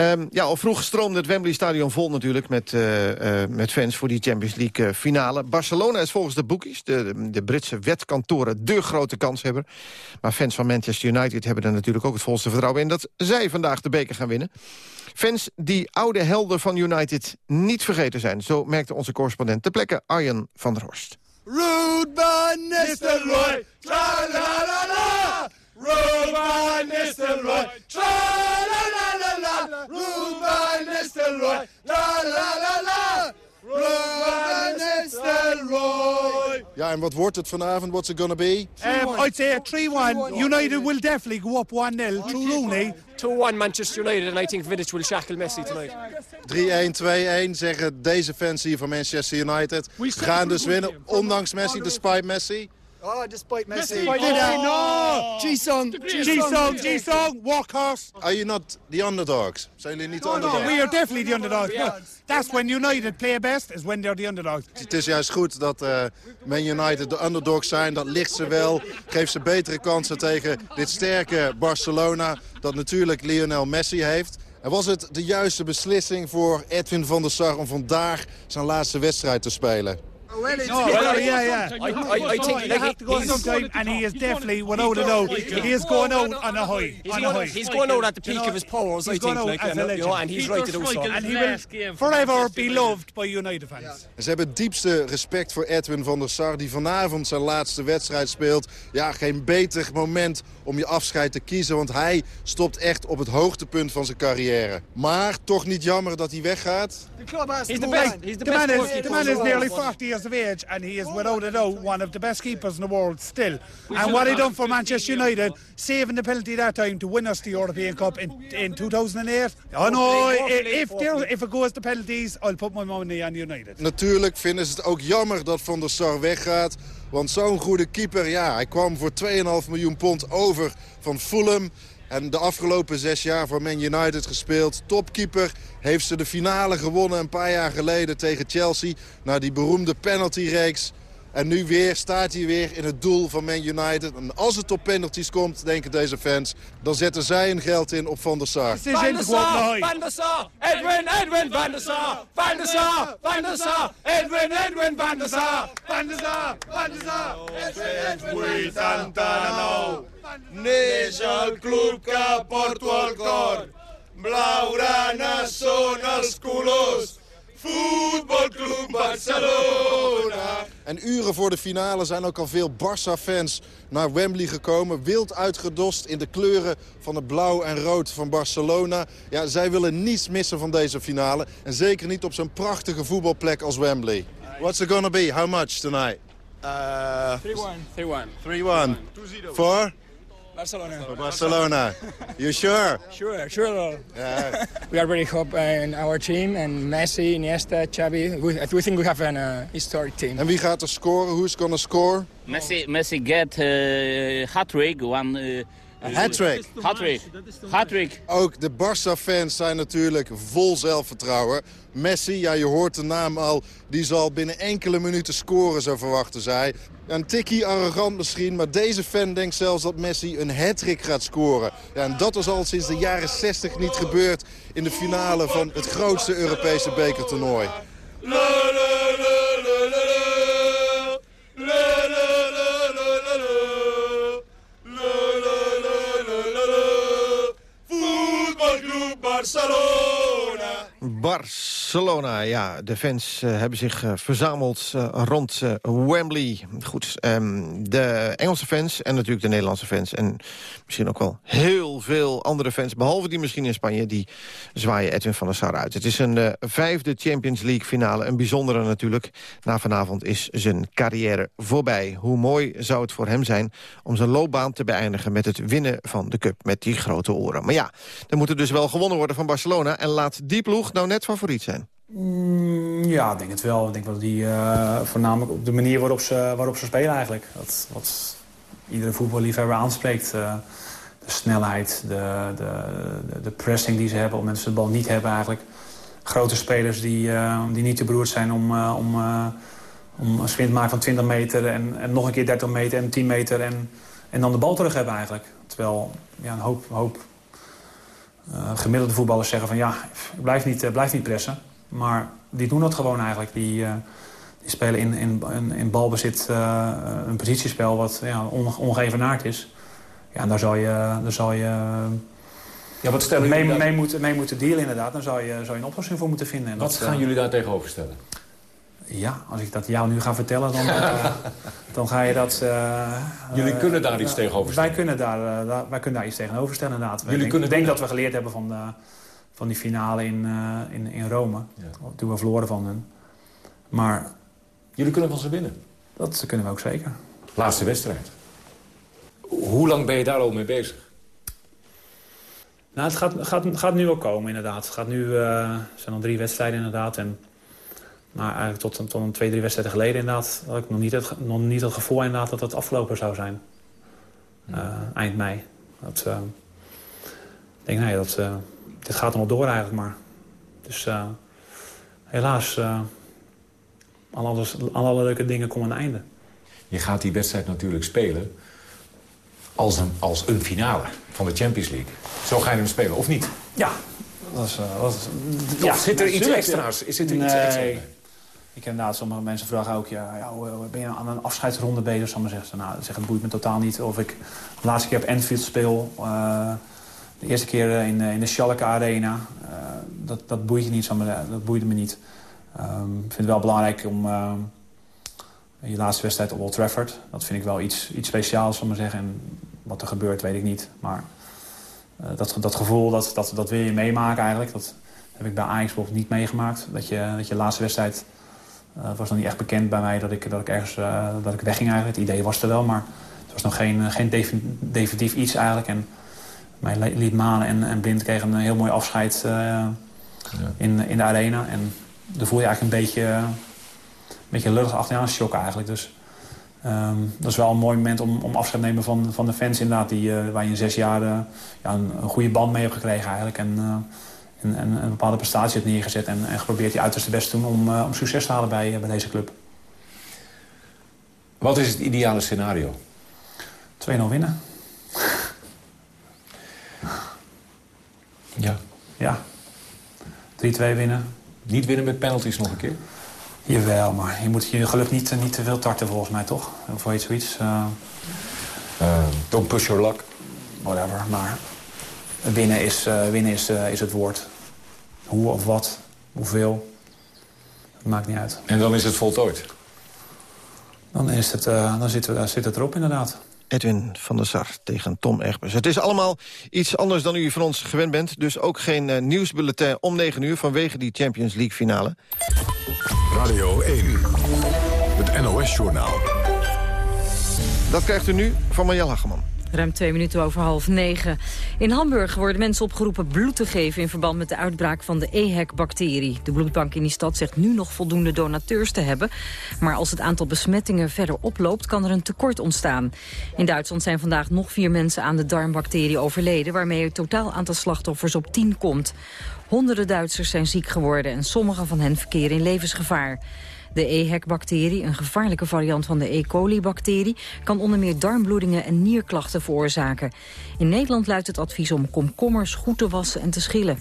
Um, ja, al vroeg stroomde het Wembley Stadion vol natuurlijk... met, uh, uh, met fans voor die Champions League finale. Barcelona is volgens de boekies, de, de Britse wetkantoren... de grote kanshebber. Maar fans van Manchester United hebben er natuurlijk ook het volste vertrouwen in... dat zij vandaag de beker gaan winnen. Fans die oude helden van United niet vergeten zijn. Zo merkte onze correspondent ter plekke Arjen van der Horst. Rude by Nistelrooy, tra la la la. Rude by Nistelrooy, tra la la la la. Rude by Nistelrooy, tra la la la. Rude Ja, en wat wordt het vanavond? What's it gonna be? Um, I'd say 3-1. United will definitely go up 1-0 through Rooney. 2-1 Manchester United and I think Vidic will shackle Messi tonight. 3-1, 2-1 zeggen deze fans hier van Manchester United. Gaan dus winnen, ondanks Messi, despite Messi. Oh, despite Messi. Messi. Oh, no! G-Song. G-Song, G-Song, Workhorse. Are you not the underdogs? Zijn jullie niet de underdogs? We are definitely the underdogs. But that's when United play best, is when they're the underdogs. Het is juist goed dat uh, Man United de underdogs zijn. Dat ligt ze wel. Geeft ze betere kansen tegen dit sterke Barcelona. Dat natuurlijk Lionel Messi heeft. En was het de juiste beslissing voor Edwin van der Sar om vandaag zijn laatste wedstrijd te spelen? Well, it's no, well, yeah, yeah. I, I, I think you have to go sometime, and he is definitely, without a doubt, he is going out on a high. He's, on going, a high. he's going out at the peak you know, of his powers, I think, like, and, you know, and he's right to do so. And he will forever be loved by United fans. Ze hebben het diepste respect voor Edwin van der Sar, die vanavond zijn laatste wedstrijd speelt. Ja, geen beter moment om je afscheid te kiezen, want hij stopt echt op het hoogtepunt van zijn carrière. Maar toch niet jammer dat hij weggaat. The best. He's the, the man is, the man is nearly 40 years of age, and he is without a doubt one of the best keepers in the world still. And what he done for Manchester United, saving the penalty that time to win us the European Cup in, in 2008. Oh no, if, there, if it goes to penalties, I'll put my money on United. Natuurlijk vinden ze het ook jammer dat Van der Sar weggaat. Want zo'n goede keeper, ja, hij kwam voor 2,5 miljoen pond over van Fulham. En de afgelopen zes jaar voor Man United gespeeld. Topkeeper heeft ze de finale gewonnen een paar jaar geleden tegen Chelsea. Na die beroemde penaltyreeks. En nu weer staat hij weer in het doel van Man United. En als het op penalties komt, denken deze fans... dan zetten zij hun geld in op Van der Sar. Van der Sar, Van der Sar, Edwin, Edwin Van der Sar. Van der Sar, Van der Sar, Edwin, Edwin Van der Sar. Van der Sar, Van der Sar, Edwin, Edwin Van der Sar. Neix el club que porto al cor. Blaugrana són els colors. Voetbalclub Barcelona. En uren voor de finale zijn ook al veel Barça-fans naar Wembley gekomen. Wild uitgedost in de kleuren van het blauw en rood van Barcelona. Ja, zij willen niets missen van deze finale. En zeker niet op zo'n prachtige voetbalplek als Wembley. What's it gonna be? How much tonight? Uh, 3-1. 3-1. For? Barcelona. For Barcelona. you sure? Sure, sure. Yeah. we are very hope in our team and Messi, Iniesta, Xavi. We, we think we have an uh, historic team. En wie gaat er scoren? Who's gonna score? Messi, Messi get uh, hat-trick, one... Uh, Hat-trick. Hat-trick. Hat-trick. Ook de Barça-fans zijn natuurlijk vol zelfvertrouwen. Messi, ja, je hoort de naam al, die zal binnen enkele minuten scoren, zo verwachten zij. Een tikkie arrogant misschien, maar deze fan denkt zelfs dat Messi een hat-trick gaat scoren. Ja, en dat is al sinds de jaren 60 niet gebeurd in de finale van het grootste Europese bekertoernooi. Barcelona. Barcelona, ja. De fans uh, hebben zich uh, verzameld uh, rond Wembley. Goed, um, de Engelse fans en natuurlijk de Nederlandse fans... en misschien ook wel heel veel andere fans, behalve die misschien in Spanje... die zwaaien Edwin van der Sar uit. Het is een vijfde Champions League finale, een bijzondere natuurlijk. Na vanavond is zijn carrière voorbij. Hoe mooi zou het voor hem zijn om zijn loopbaan te beëindigen... met het winnen van de Cup, met die grote oren. Maar ja, er moet er dus wel gewonnen worden van Barcelona... en laat die ploeg nou net favoriet zijn? Mm, ja, ik denk het wel. Ik denk dat die uh, voornamelijk op de manier waarop ze, waarop ze spelen eigenlijk. Dat, wat iedere voetballiefhebber aanspreekt. Uh, de snelheid, de, de, de, pressing die ze hebben op mensen de bal niet hebben eigenlijk. Grote spelers die, uh, die niet te beroerd zijn om, om, om een sprint te maken van 20 meter... En, en nog een keer 30 meter en 10 meter en, en dan de bal terug hebben eigenlijk. Terwijl ja, een hoop, hoop uh, gemiddelde voetballers zeggen van ja, blijf niet, uh, blijf niet pressen. Maar die doen dat gewoon eigenlijk. Die, uh, die spelen in, in, in, in balbezit een positiespel wat ja, on, ongeëvenaard is. Ja, en daar zal je, daar zal je ja, wat stellen mee, mee, moeten, mee moeten dealen inderdaad. Dan zou je, zou je een oplossing voor moeten vinden. En wat dat, gaan jullie daar tegenover stellen? Ja, als ik dat jou nu ga vertellen, dan, uh, dan ga je dat... Uh, Jullie kunnen daar iets tegenover stellen? Wij kunnen daar, wij kunnen daar iets tegenover stellen, inderdaad. Jullie ik kunnen denk dat we geleerd hebben van, de, van die finale in, in, in Rome. Ja. Toen we verloren van hen. Maar... Jullie kunnen van ze winnen? Dat kunnen we ook zeker. Laatste wedstrijd. Hoe lang ben je daar al mee bezig? Nou, het gaat, gaat, gaat nu wel komen, inderdaad. Het gaat nu, uh, zijn al drie wedstrijden, inderdaad. En, maar eigenlijk tot, tot een twee, drie wedstrijden geleden, inderdaad... had ik nog niet het, nog niet het gevoel, inderdaad, dat het afgelopen zou zijn. Uh, eind mei. Dat, uh, ik denk, nee, dat, dit gaat nog door eigenlijk maar. Dus helaas, al, alles, al alle leuke dingen komen aan het einde. Je gaat die wedstrijd natuurlijk spelen als een, als een finale van de Champions League. Zo ga je hem spelen, of niet? Ja. Dat is, uh, dat is, of ja, zit er iets extra's? Is er iets extra? Ik heb inderdaad, sommige mensen vragen ook... Ja, ja, ben je aan een afscheidsronde bezig? Maar zeggen. Nou, zeg, het boeit me totaal niet. Of ik de laatste keer op Enfield speel. Uh, de eerste keer in, in de Schalke Arena. Dat, dat boeit je niet, dat boeide me niet. Um, ik vind het wel belangrijk om je laatste wedstrijd op Old Trafford. Dat vind ik wel iets, iets speciaals, zal maar zeggen. En wat er gebeurt, weet ik niet. Maar dat, dat gevoel, dat, dat, dat wil je meemaken eigenlijk. Dat heb ik bij Ajax bijvoorbeeld niet meegemaakt. Dat je, dat je laatste wedstrijd... Uh, was nog niet echt bekend bij mij dat ik, dat ik ergens uh, dat ik wegging eigenlijk. Het idee was er wel, maar het was nog geen, geen definitief iets eigenlijk. En mij liet Manen en, en Blind kregen een heel mooi afscheid ja. in, in de arena. En daar voel je eigenlijk een beetje beetje lullig achteraan shock eigenlijk. Dus um, dat is wel een mooi moment om, om afscheid te nemen van, van de fans inderdaad. Die, uh, waar je in zes jaar uh, ja, een, een, goede band mee hebt gekregen eigenlijk. En, uh, en, en, een bepaalde prestatie hebt neergezet. En, en geprobeerd je uiterste best te doen om, om succes te halen bij, bij deze club. Wat is het ideale scenario? 2-0 winnen. Ja. Ja. 3-2 winnen. Niet winnen met penalties nog een keer? Jawel, maar je moet je geluk niet, niet te veel tarten volgens mij, toch? Of weet zoiets. Uh... Uh, don't push your luck. Whatever, maar winnen is, uh, winnen is, is het woord. Hoe of wat, hoeveel, dat maakt niet uit. En dan is het voltooid? Dan, is het, dan zit, zit het erop inderdaad. Edwin van der Sar tegen Tom Egbers. Het is allemaal iets anders dan u van ons gewend bent. Dus ook geen uh, nieuwsbulletin om 9 uur vanwege die Champions League finale. Radio 1, het NOS-journaal. Dat krijgt u nu van Marjel Hageman. Ruim twee minuten over half negen. In Hamburg worden mensen opgeroepen bloed te geven... in verband met de uitbraak van de EHEC-bacterie. De bloedbank in die stad zegt nu nog voldoende donateurs te hebben. Maar als het aantal besmettingen verder oploopt... kan er een tekort ontstaan. In Duitsland zijn vandaag nog vier mensen aan de darmbacterie overleden... waarmee het totaal aantal slachtoffers op tien komt. Honderden Duitsers zijn ziek geworden... en sommige van hen verkeren in levensgevaar. De EHEC-bacterie, een gevaarlijke variant van de E. coli-bacterie... kan onder meer darmbloedingen en nierklachten veroorzaken. In Nederland luidt het advies om komkommers goed te wassen en te schillen.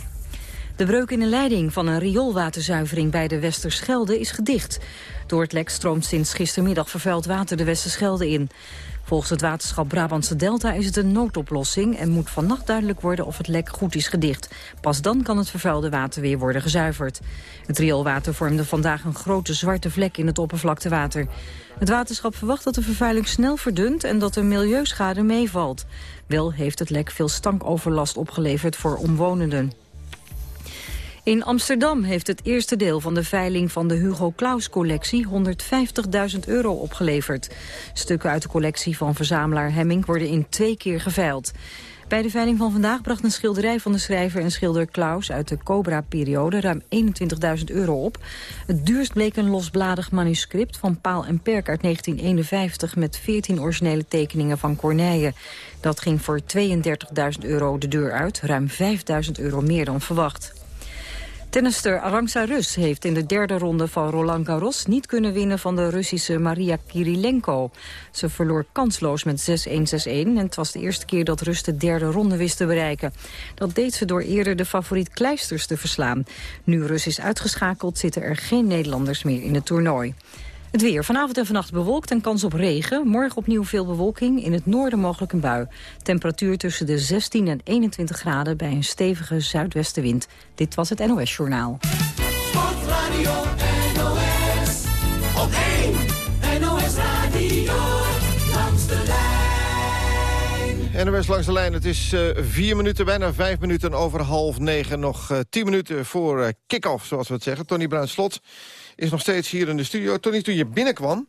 De breuk in de leiding van een rioolwaterzuivering bij de Westerschelde is gedicht. Door het lek stroomt sinds gistermiddag vervuild water de Westerschelde in. Volgens het waterschap Brabantse Delta is het een noodoplossing... en moet vannacht duidelijk worden of het lek goed is gedicht. Pas dan kan het vervuilde water weer worden gezuiverd. Het rioolwater vormde vandaag een grote zwarte vlek in het oppervlaktewater. Het waterschap verwacht dat de vervuiling snel verdunt... en dat de milieuschade meevalt. Wel heeft het lek veel stankoverlast opgeleverd voor omwonenden. In Amsterdam heeft het eerste deel van de veiling van de Hugo Claus-collectie 150.000 euro opgeleverd. Stukken uit de collectie van verzamelaar Hemming worden in twee keer geveild. Bij de veiling van vandaag bracht een schilderij van de schrijver en schilder Klaus uit de Cobra-periode ruim 21.000 euro op. Het duurst bleek een losbladig manuscript van Paal en Perk uit 1951 met 14 originele tekeningen van Corneille. Dat ging voor 32.000 euro de deur uit, ruim 5.000 euro meer dan verwacht. Tennister Arantxa Rus heeft in de derde ronde van Roland Garros niet kunnen winnen van de Russische Maria Kirilenko. Ze verloor kansloos met 6-1, 6-1 en het was de eerste keer dat Rus de derde ronde wist te bereiken. Dat deed ze door eerder de favoriet Kleisters te verslaan. Nu Rus is uitgeschakeld zitten er geen Nederlanders meer in het toernooi. Het weer. Vanavond en vannacht bewolkt en kans op regen. Morgen opnieuw veel bewolking. In het noorden mogelijk een bui. Temperatuur tussen de 16 en 21 graden bij een stevige zuidwestenwind. Dit was het NOS Journaal. Sportradio NOS. Op 1 NOS Radio. Langs de lijn. NOS langs de lijn. Het is uh, vier minuten, bijna vijf minuten over half negen. Nog uh, tien minuten voor uh, kick-off, zoals we het zeggen. Tony Bruin Slot is nog steeds hier in de studio. Tony, toen je binnenkwam,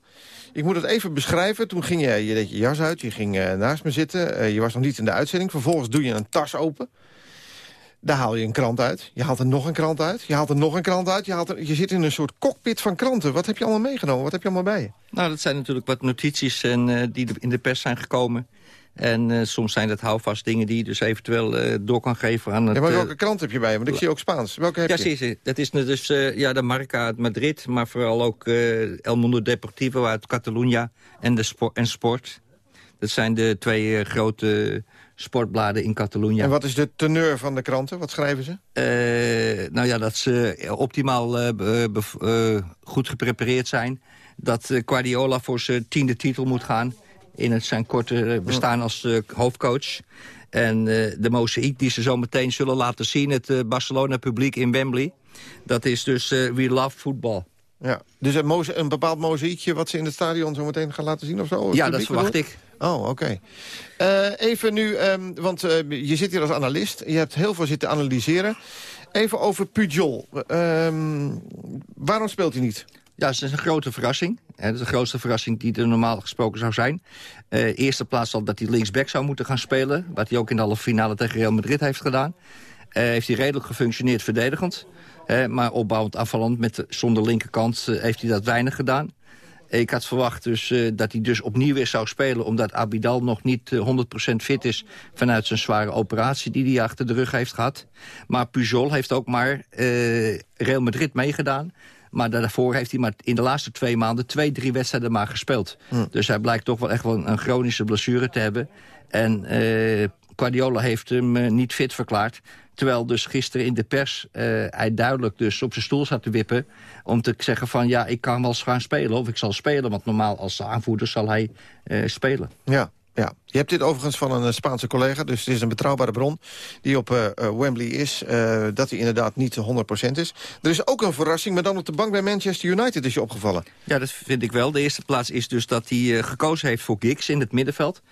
Ik moet het even beschrijven. Toen ging je, je deed je jas uit, je ging eh, naast me zitten. Eh, je was nog niet in de uitzending. Vervolgens doe je een tas open. Daar haal je een krant uit. Je haalt er nog een krant uit. Je haalt er nog een krant uit. Je, haalt er, je zit in een soort cockpit van kranten. Wat heb je allemaal meegenomen? Wat heb je allemaal bij je? Nou, dat zijn natuurlijk wat notities en, eh, die in de pers zijn gekomen. En eh, soms zijn dat houvast dingen die je dus eventueel eh, door kan geven aan het... Ja, maar eh, welke krant heb je bij? Want ik zie ook Spaans. Welke heb ja, je? je. Dat is dus ja, de Marca uit Madrid, maar vooral ook El Mundo Deportivo uit Catalunya en, de Sport en Sport. Dat zijn de twee grote sportbladen in Catalunya. En wat is de teneur van de kranten? Wat schrijven ze? Nou ja, dat ze optimaal goed geprepareerd zijn. Dat Guardiola voor zijn tiende titel moet gaan. In het zijn korte eh, bestaan als eh, hoofdcoach. En eh, de mozaïek die ze zo meteen zullen laten zien... het Barcelona-publiek in Wembley. Dat is dus We Love Football. Ja, dus een, bepaald mozaïekje wat ze in het stadion zo meteen gaan laten zien of zo? Ja, dat verwacht bedoel? ik. Oh, oké. Even nu, ehm, want je zit hier als analist. Je hebt heel veel zitten analyseren. Even over Pujol. Ehm, waarom speelt hij niet? Ja, dat is een grote verrassing. Dat is de grootste verrassing die er normaal gesproken zou zijn. Eh eerste plaats al dat hij linksback zou moeten gaan spelen. Wat hij ook in de halve finale tegen Real Madrid heeft gedaan. Eh, heeft hij redelijk gefunctioneerd verdedigend. Maar opbouwend afvallend met, zonder linkerkant eh, heeft hij dat weinig gedaan. Ik had verwacht dus, dat hij dus opnieuw weer zou spelen... omdat Abidal nog niet eh, 100% fit is... vanuit zijn zware operatie die hij achter de rug heeft gehad. Maar Pujol heeft ook maar Real Madrid meegedaan. Maar daarvoor heeft hij maar in de laatste twee maanden... twee, drie wedstrijden maar gespeeld. Dus hij blijkt toch wel echt wel een chronische blessure te hebben. En eh Guardiola heeft hem eh, niet fit verklaard. Terwijl dus gisteren in de pers eh, hij duidelijk dus op zijn stoel zat te wippen... om te zeggen van ja, ik kan wel eens gaan spelen of ik zal spelen. Want normaal als aanvoerder zal hij spelen. Ja, ja. Je hebt dit overigens van een eh, Spaanse collega, dus het is een betrouwbare bron... die op eh, eh, Wembley is, dat hij inderdaad niet 100% is. Er is ook een verrassing, maar dan op de bank bij Manchester United is je opgevallen. Ja, dat vind ik wel. De eerste plaats is dus dat hij gekozen heeft voor Giggs in het middenveld.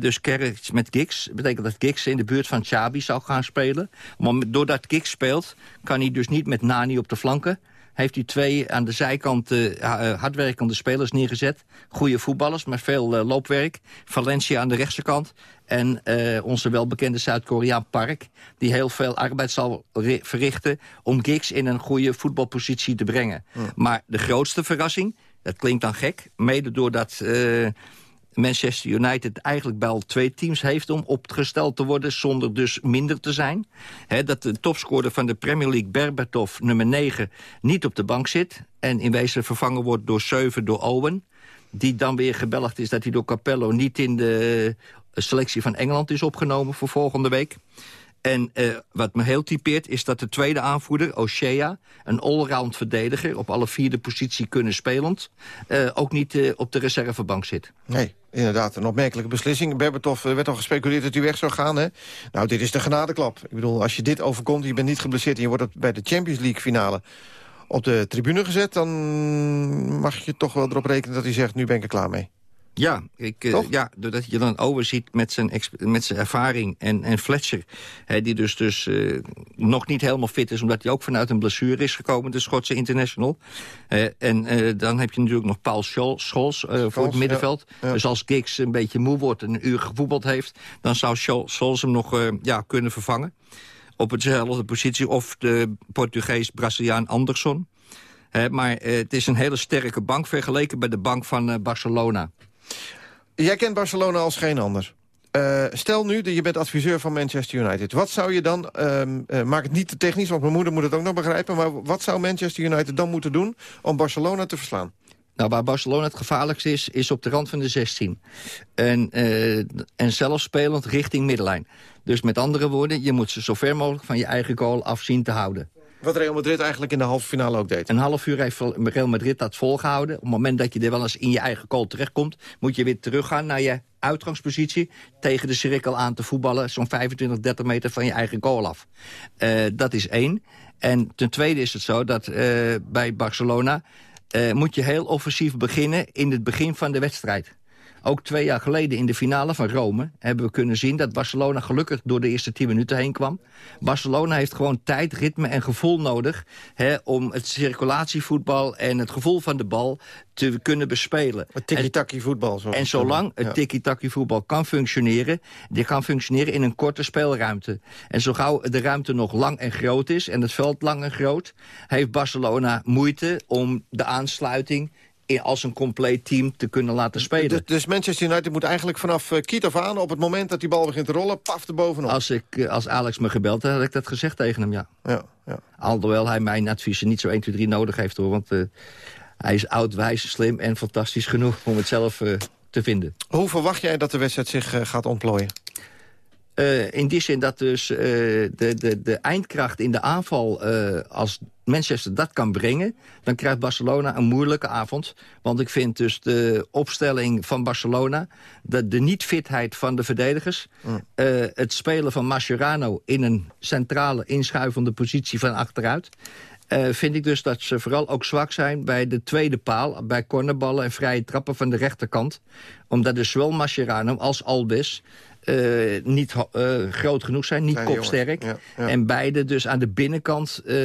Dus Kerks met Giggs betekent dat Giggs in de buurt van Xabi zou gaan spelen. Maar doordat Giggs speelt, kan hij dus niet met Nani op de flanken. Heeft hij twee aan de zijkant eh, eh, hardwerkende spelers neergezet. Goede voetballers, maar veel eh, loopwerk. Valencia aan de rechterkant. En eh, onze welbekende Zuid-Koreaan Park... die heel veel arbeid zal ri- verrichten... om Giggs in een goede voetbalpositie te brengen. Maar de grootste verrassing, dat klinkt dan gek... mede doordat... eh, Manchester United eigenlijk bij al twee teams heeft om opgesteld te worden... zonder dus minder te zijn. Dat de topscorer van de Premier League, Berbatov, nummer 9... niet op de bank zit en in wezen vervangen wordt door 7 door Owen... die dan weer gebelgd is dat hij door Capello niet in de selectie van Engeland is opgenomen voor volgende week. En eh, wat me heel typeert is dat de tweede aanvoerder, O'Shea... een allround verdediger, op alle vierde positie kunnen spelend... eh, ook niet eh, op de reservebank zit. Nee, inderdaad, een opmerkelijke beslissing. Berbatov er werd al gespeculeerd dat hij weg zou gaan. Hè? Nou, dit is de genadeklap. Ik bedoel, als je dit overkomt, je bent niet geblesseerd... en je wordt bij de Champions League finale op de tribune gezet... dan mag je toch wel erop rekenen dat hij zegt... nu ben ik er klaar mee. Ja, ik, eh, ja, doordat je dan overziet met zijn, met zijn ervaring en, en Fletcher... Hè, die dus, dus eh, nog niet helemaal fit is... omdat hij ook vanuit een blessure is gekomen, de Schotse international. En eh, dan heb je natuurlijk nog Paul Schol- Scholes voor het middenveld. ja. Ja. Dus als Giggs een beetje moe wordt en een uur gevoetbald heeft... dan zou Schol- Scholes hem nog ja, kunnen vervangen. Op hetzelfde positie of de Portugees-Braziliaan Anderson... Maar het is een hele sterke bank vergeleken bij de bank van Barcelona. Jij kent Barcelona als geen ander. Eh, stel nu dat je bent adviseur van Manchester United. Wat zou je dan, ehm, eh, maak het niet te technisch, want mijn moeder moet het ook nog begrijpen... maar wat zou Manchester United dan moeten doen om Barcelona te verslaan? Nou, waar Barcelona het gevaarlijkst is, is op de rand van de 16. En, eh, en zelfs spelend richting middenlijn. Dus met andere woorden, je moet ze zo ver mogelijk van je eigen goal af zien te houden. Wat Real Madrid eigenlijk in de halve finale ook deed. Een half uur heeft Real Madrid dat volgehouden. Op het moment dat je er wel eens in je eigen goal terechtkomt... moet je weer teruggaan naar je uitgangspositie... tegen de cirkel aan te voetballen... zo'n 25, 30 meter van je eigen goal af. Eh, dat is één. En ten tweede is het zo dat eh, bij Barcelona... eh, moet je heel offensief beginnen in het begin van de wedstrijd. Ook twee jaar geleden in de finale van Rome hebben we kunnen zien... dat Barcelona gelukkig door de eerste tien minuten heen kwam. Barcelona heeft gewoon tijd, ritme en gevoel nodig... Hè, om het circulatievoetbal en het gevoel van de bal te kunnen bespelen. Het tiki-taki voetbal. Zo en zolang het Ja. tiki-taki voetbal kan functioneren... die kan functioneren in een korte speelruimte. En zo gauw de ruimte nog lang en groot is... en het veld lang en groot... heeft Barcelona moeite om de aansluiting... als een compleet team te kunnen laten spelen. Dus, dus Manchester United moet eigenlijk vanaf uh, kiet af aan... op het moment dat die bal begint te rollen, paf er bovenop. Als, ik, eh, als Alex me gebeld had, had ik dat gezegd tegen hem, ja. Ja, ja. Alhoewel hij mijn adviezen niet zo 1, 2, 3 nodig heeft, hoor. Want eh, hij is oud, wijs, slim en fantastisch genoeg om het zelf eh, te vinden. Hoe verwacht jij dat de wedstrijd zich eh, gaat ontplooien? Eh, in die zin dat dus eh, de, de, de eindkracht in de aanval... eh, als Manchester dat kan brengen... dan krijgt Barcelona een moeilijke avond. Want ik vind dus de opstelling van Barcelona... de, de niet-fitheid van de verdedigers... eh, het spelen van Mascherano in een centrale inschuivende positie van achteruit... vind ik dus dat ze vooral ook zwak zijn bij de tweede paal... bij cornerballen en vrije trappen van de rechterkant. Omdat dus zowel Mascherano als Albis... eh, niet eh, groot genoeg zijn, niet Kleine kopsterk. jongens, ja, ja. En beide dus aan de binnenkant eh,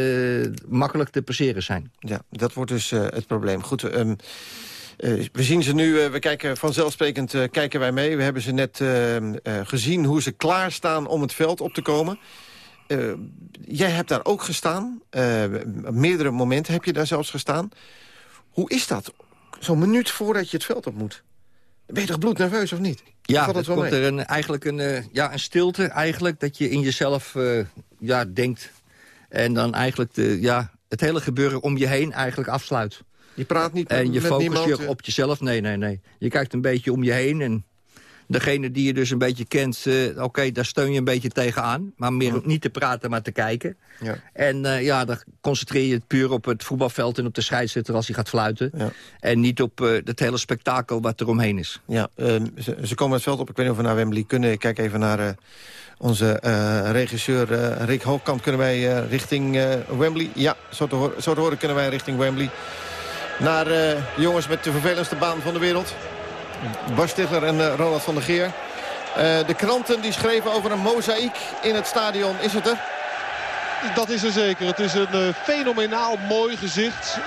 makkelijk te passeren zijn. Ja, dat wordt dus het probleem. Goed, ehm, eh, we zien ze nu, we kijken vanzelfsprekend kijken wij mee. We hebben ze net ehm, eh, gezien hoe ze klaarstaan om het veld op te komen. Jij hebt daar ook gestaan. Meerdere momenten heb je daar zelfs gestaan. Hoe is dat? Zo'n minuut voordat je het veld op moet. Ben je toch bloednerveus of niet? Ja, wel komt mee? er een, eigenlijk een, eh, ja, een stilte eigenlijk dat je in jezelf eh, ja, denkt. En dan eigenlijk de, ja, het hele gebeuren om je heen eigenlijk afsluit. Je praat niet En je met focust niemand, je eh? op jezelf. Nee, nee, nee. Je kijkt een beetje om je heen en degene die je dus een beetje kent... eh, oké, daar steun je een beetje tegenaan. Maar meer niet te praten, maar te kijken. Ja. En eh, ja, dan concentreer je het puur op het voetbalveld... en op de scheidsrechter als hij gaat fluiten. En niet op eh, het hele spektakel wat er omheen is. Ja, ehm, ze, ze komen het veld op. Ik weet niet of we naar Wembley kunnen. Ik kijk even naar onze regisseur Rick Hoogkamp. Kunnen wij richting Wembley? Ja, zo te, horen, zo te horen kunnen wij richting Wembley. Naar jongens met de vervelendste baan van de wereld. Bas en eh, Ronald van der Geer. Eh, de kranten die schreven over een mozaïek in het stadion. Is het er? Dat is er zeker. Het is een eh, fenomenaal mooi gezicht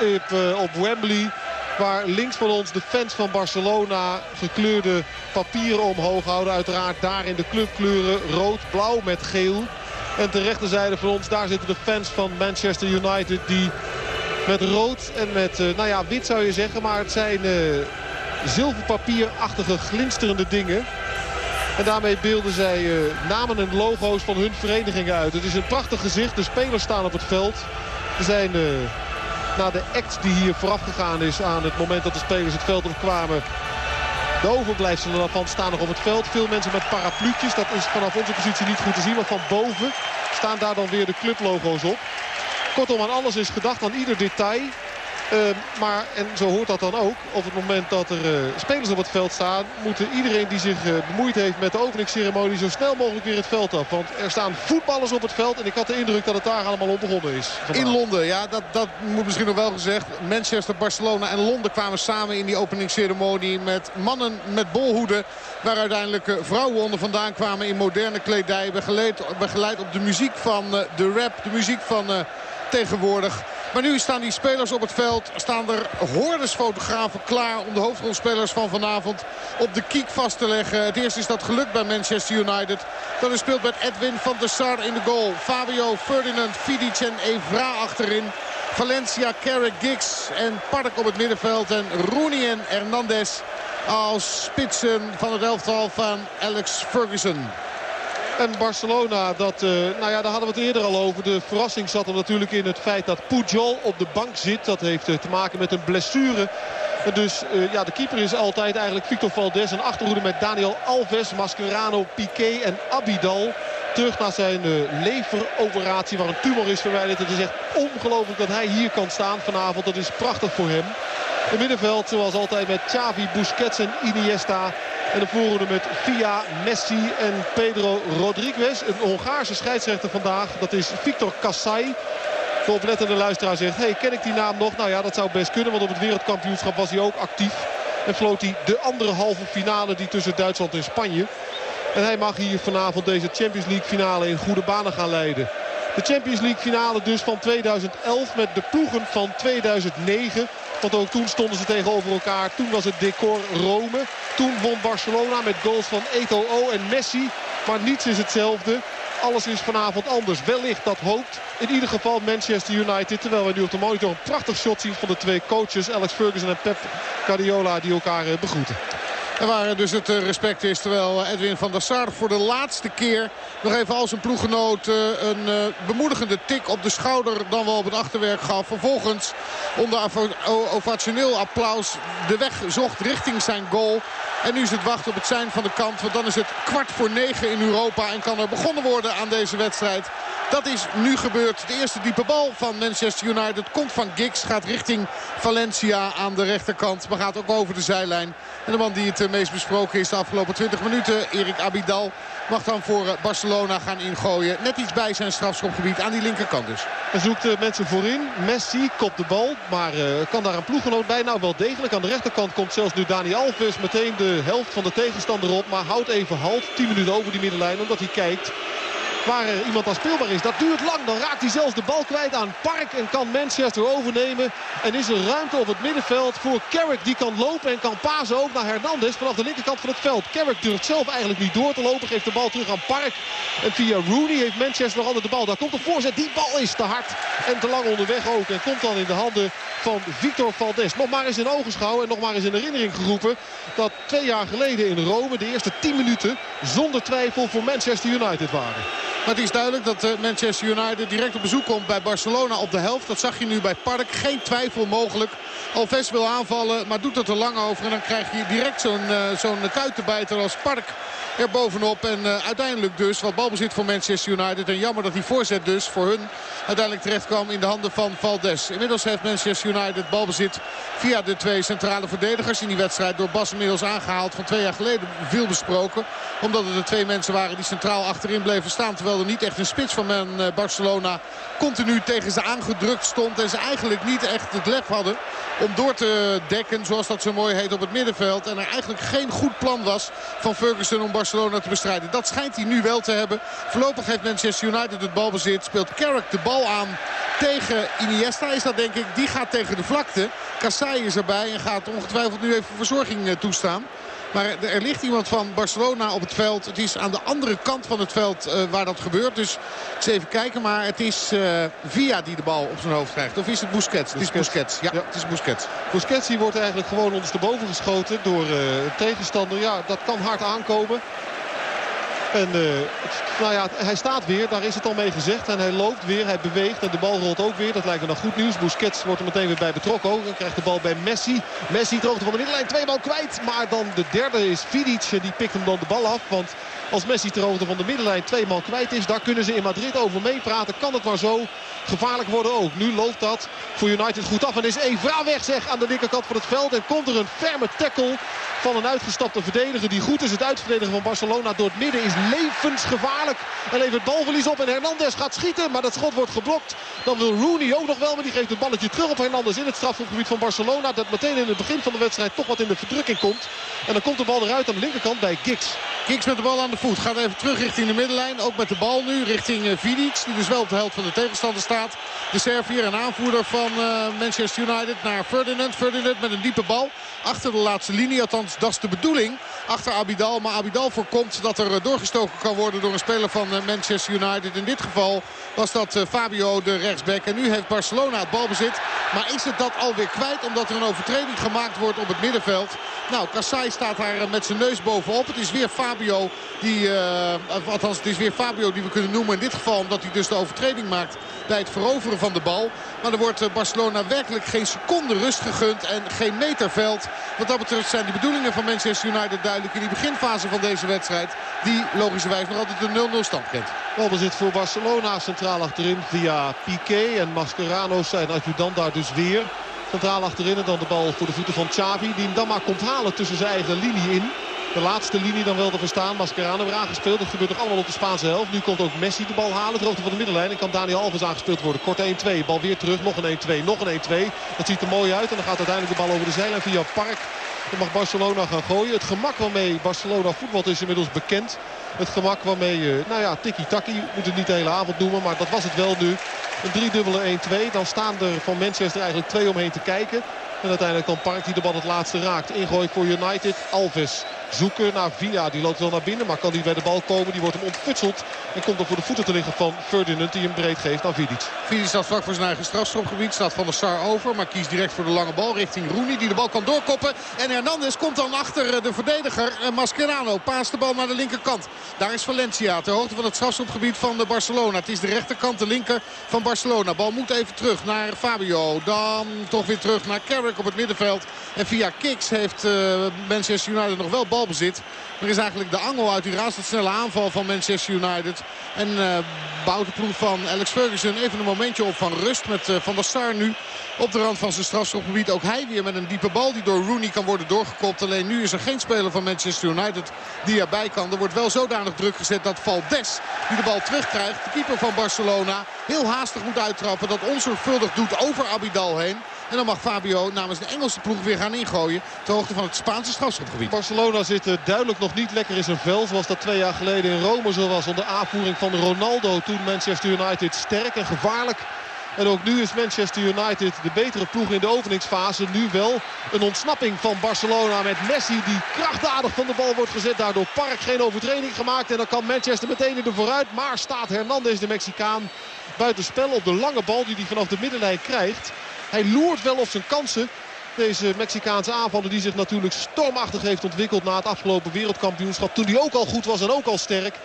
op, Wembley. Waar links van ons de fans van Barcelona gekleurde papieren omhoog houden. Uiteraard daar in de clubkleuren rood, blauw met geel. En ter rechterzijde van ons, daar zitten de fans van Manchester United. Die met rood en met, nou ja, wit zou je zeggen. Maar het zijn zilverpapierachtige glinsterende dingen. En daarmee beelden zij eh, namen en logo's van hun verenigingen uit. Het is een prachtig gezicht. De spelers staan op het veld. Er zijn eh, na de act die hier vooraf gegaan is aan het moment dat de spelers het veld opkwamen... De overblijfselen daarvan staan nog op het veld. Veel mensen met parapluutjes. Dat is vanaf onze positie niet goed te zien. Maar van boven staan daar dan weer de clublogo's op. Kortom, aan alles is gedacht, aan ieder detail. Eh, maar, en zo hoort dat dan ook, op het moment dat er eh, spelers op het veld staan... moeten iedereen die zich eh, bemoeid heeft met de openingsceremonie zo snel mogelijk weer het veld af. Want er staan voetballers op het veld en ik had de indruk dat het daar allemaal om begonnen is. In Londen, ja, dat, dat moet misschien nog wel gezegd. Manchester, Barcelona en Londen kwamen samen in die openingsceremonie met mannen met bolhoeden. Waar uiteindelijk eh, vrouwen onder vandaan kwamen in moderne kledij. Begeleid, begeleid op de muziek van de rap, de muziek van tegenwoordig. Maar nu staan die spelers op het veld. Staan er hordes fotografen klaar om de hoofdrolspelers van vanavond op de kiek vast te leggen. Het eerste is dat gelukt bij Manchester United. Dat is speelt met Edwin van der Sar in de goal. Fabio, Ferdinand, Vidic en Evra achterin. Valencia, Carrick, Giggs en Park op het middenveld. En Rooney en Hernandez als spitsen van het elftal van Alex Ferguson. En Barcelona, dat, eh, nou ja, daar hadden we het eerder al over. De verrassing zat er natuurlijk in het feit dat Pujol op de bank zit. Dat heeft eh, te maken met een blessure. En dus eh, ja, de keeper is altijd eigenlijk Victor Valdes. Een achterhoede met Daniel Alves, Mascherano, Piqué en Abidal. Terug naar zijn leveroperatie waar een tumor is verwijderd. Het is echt ongelooflijk dat hij hier kan staan vanavond. Dat is prachtig voor hem. Het middenveld zoals altijd met Xavi, Busquets en Iniesta. En de voorhoede met Via, Messi en Pedro Rodriguez. Een Hongaarse scheidsrechter vandaag. Dat is Victor Kassai. De oplettende luisteraar zegt, hey, ken ik die naam nog? Nou ja, dat zou best kunnen, want op het wereldkampioenschap was hij ook actief. En floot hij de andere halve finale die tussen Duitsland en Spanje. En hij mag hier vanavond deze Champions League finale in goede banen gaan leiden. De Champions League finale dus van 2011 met de ploegen van 2009. Want ook toen stonden ze tegenover elkaar. Toen was het decor Rome. Toen won Barcelona met goals van Eto'o en Messi. Maar niets is hetzelfde. Alles is vanavond anders. Wellicht dat hoopt in ieder geval Manchester United. Terwijl we nu op de monitor een prachtig shot zien van de twee coaches. Alex Ferguson en Pep Guardiola die elkaar eh, begroeten. En waar dus het eh, respect is. Terwijl Edwin van der Sar voor de laatste keer nog even als een ploeggenoot eh, een bemoedigende tik op de schouder dan wel op het achterwerk gaf. Vervolgens onder ovationeel applaus de weg zocht richting zijn goal. En nu is het wachten op het zijn van de kant. Want dan is het kwart voor negen in Europa. En kan er begonnen worden aan deze wedstrijd. Dat is nu gebeurd. De eerste diepe bal van Manchester United komt van Giggs. Gaat richting Valencia aan de rechterkant. Maar gaat ook over de zijlijn. En de man die het meest besproken is de afgelopen 20 minuten. Erik Abidal mag dan voor Barcelona gaan ingooien. Net iets bij zijn strafschopgebied aan die linkerkant dus. Hij zoekt mensen voorin. Messi kopt de bal. Maar kan daar een ploeggenoot bij? Nou wel degelijk. Aan de rechterkant komt zelfs nu Dani Alves meteen de helft van de tegenstander op. Maar houdt even halt. 10 minuten over die middenlijn. Omdat hij kijkt waar iemand aan speelbaar is. Dat duurt lang. Dan raakt hij zelfs de bal kwijt aan Park en kan Manchester overnemen. En is er ruimte op het middenveld voor Carrick. Die kan lopen en kan pasen ook naar Hernandez vanaf de linkerkant van het veld. Carrick durft zelf eigenlijk niet door te lopen. Geeft de bal terug aan Park. En via Rooney heeft Manchester nog altijd de bal. Daar komt de voorzet. Die bal is te hard en te lang onderweg ook. En komt dan in de handen van Victor Valdes. Nog maar eens in ogenschouw en nog maar eens in herinnering geroepen. Dat twee jaar geleden in Rome de eerste 10 minuten zonder twijfel voor Manchester United waren. Maar het is duidelijk dat eh, Manchester United direct op bezoek komt bij Barcelona op de helft. Dat zag je nu bij Park. Geen twijfel mogelijk. Alves wil aanvallen, maar doet het er lang over. En dan krijg je direct zo'n uh, zo'n kuitenbijter als Park er bovenop. En uh, uiteindelijk dus wat balbezit voor Manchester United. En jammer dat die voorzet dus voor hun uiteindelijk terecht kwam in de handen van Valdes. Inmiddels heeft Manchester United balbezit via de twee centrale verdedigers in die wedstrijd. Door Bas inmiddels aangehaald van twee jaar geleden veel besproken. Omdat het de twee mensen waren die centraal achterin bleven staan. Terwijl er niet echt een spits van men eh, Barcelona continu tegen ze aangedrukt stond. En ze eigenlijk niet echt het lef hadden om door te dekken, zoals dat zo mooi heet, op het middenveld. En er eigenlijk geen goed plan was van Ferguson om Barcelona te bestrijden. Dat schijnt hij nu wel te hebben. Voorlopig heeft Manchester United het balbezit. Speelt Carrick de bal aan tegen Iniesta is dat denk ik. Die gaat tegen de vlakte. Kassai is erbij en gaat ongetwijfeld nu even verzorging eh, toestaan. Maar er ligt iemand van Barcelona op het veld. Het is aan de andere kant van het veld uh, waar dat gebeurt. Dus eens even kijken. Maar het is uh, Via die de bal op zijn hoofd krijgt. Of is het Busquets? Het is Busquets. Ja, het is Busquets. Busquets die wordt eigenlijk gewoon ondersteboven geschoten door uh, tegenstander. Ja, dat kan hard aankomen. En uh, nou ja, hij staat weer, daar is het al mee gezegd. En hij loopt weer, hij beweegt en de bal rolt ook weer. Dat lijkt me dan goed nieuws. Busquets wordt er meteen weer bij betrokken. En krijgt de bal bij Messi. Messi droogte van de middenlijn, twee bal kwijt. Maar dan de derde is Vidic. Die pikt hem dan de bal af. Want als Messi ter hoogte van de middenlijn twee man kwijt is. Daar kunnen ze in Madrid over meepraten. Kan het maar zo gevaarlijk worden ook. Nu loopt dat voor United goed af. En is Evra weg zeg aan de linkerkant van het veld. En komt er een ferme tackle van een uitgestapte verdediger die goed is. Het uitverdedigen van Barcelona door het midden is levensgevaarlijk. En levert balverlies op en Hernandez gaat schieten. Maar dat schot wordt geblokt. Dan wil Rooney ook nog wel. Maar die geeft het balletje terug op Hernandez in het strafgebied van Barcelona. Dat meteen in het begin van de wedstrijd toch wat in de verdrukking komt. En dan komt de bal eruit aan de linkerkant bij Giggs. Giggs met de bal aan de voet. Gaat even terug richting de middenlijn. Ook met de bal nu richting uh, Vidic. Die dus wel op de helft van de tegenstander staat. De Servier en aanvoerder van uh, Manchester United naar Ferdinand. Ferdinand met een diepe bal. Achter de laatste linie. Althans, dat is de bedoeling. Achter Abidal. Maar Abidal voorkomt dat er uh, doorgestoken kan worden door een speler van Manchester United. In dit geval was dat Fabio de rechtsback. En nu heeft Barcelona het balbezit. Maar is het dat alweer kwijt omdat er een overtreding gemaakt wordt op het middenveld. Nou, Kassai staat daar met zijn neus bovenop. Het is weer Fabio die, althans het is weer Fabio die we kunnen noemen in dit geval. Omdat hij dus de overtreding maakt bij het veroveren van de bal. Maar er wordt Barcelona werkelijk geen seconde rust gegund en geen meterveld. Wat dat betreft zijn de bedoelingen van Manchester United duidelijk in die beginfase van deze wedstrijd. Die logischerwijs nog altijd de 0-0 stand kent. Balbezit voor Barcelona centraal achterin via Piqué en Mascherano zijn adjudant daar dus weer. Centraal achterin en dan de bal voor de voeten van Xavi. Die hem dan maar komt halen tussen zijn eigen linie in. De laatste linie dan wel te verstaan. Mascherano weer aangespeeld. Dat gebeurt toch allemaal op de Spaanse helft. Nu komt ook Messi de bal halen. De hoogte van de middenlijn. En kan Daniel Alves aangespeeld worden. Kort 1-2. Bal weer terug. Nog een 1-2. Nog een 1-2. Dat ziet er mooi uit. En dan gaat uiteindelijk de bal over de zijlijn via Park. Dan mag Barcelona gaan gooien. Het gemak waarmee Barcelona voetbalt is inmiddels bekend. Het gemak waarmee, uh, nou ja, tiki-taki, moet het niet de hele avond noemen. Maar dat was het wel nu. Een driedubbele 1-2. Dan staan er van Manchester eigenlijk twee omheen te kijken. En uiteindelijk kan Park die de bal het laatste raakt. Ingooi voor United. Alves zoeken naar Villa. Die loopt wel naar binnen, maar kan die bij de bal komen. Die wordt hem ontfutseld en komt dan voor de voeten te liggen van Ferdinand. Die hem breed geeft aan Vidic. Vidic staat vlak voor zijn eigen strafschopgebied. Staat Van der Sar over, maar kiest direct voor de lange bal richting Rooney. Die de bal kan doorkoppen. En Hernandez komt dan achter de verdediger Mascherano. Paast de bal naar de linkerkant. Daar is Valencia ter hoogte van het strafschopgebied van de Barcelona. Het is de rechterkant, de linker van Barcelona. Bal moet even terug naar Fabio. Dan toch weer terug naar Carrick op het middenveld. En via kicks heeft uh, Manchester United nog wel balbezit. Er is eigenlijk de angel uit die razendsnelle aanval van Manchester United. En uh, bouwt de ploeg van Alex Ferguson even een momentje op van rust. Met uh, Van der Sar nu op de rand van zijn strafschopgebied. Ook hij weer met een diepe bal die door Rooney kan worden doorgekopt. Alleen nu is er geen speler van Manchester United die erbij kan. Er wordt wel zodanig druk gezet dat Valdes, die de bal terugkrijgt, de keeper van Barcelona, heel haastig moet uittrappen. Dat onzorgvuldig doet over Abidal heen. En dan mag Fabio namens de Engelse ploeg weer gaan ingooien. Ter hoogte van het Spaanse strafschopgebied. Barcelona zit duidelijk nog niet lekker in zijn vel. Zoals dat twee jaar geleden in Rome zo was. Onder aanvoering van Ronaldo. Toen Manchester United sterk en gevaarlijk. En ook nu is Manchester United de betere ploeg in de openingsfase. Nu wel een ontsnapping van Barcelona met Messi die krachtdadig van de bal wordt gezet. Daardoor Park geen overtreding gemaakt. En dan kan Manchester meteen in de vooruit. Maar staat Hernandez, de Mexicaan, buitenspel op de lange bal die hij vanaf de middenlijn krijgt. Hij loert wel op zijn kansen. Deze Mexicaanse aanvaller die zich natuurlijk stormachtig heeft ontwikkeld na het afgelopen wereldkampioenschap. Toen hij ook al goed was en ook al sterk.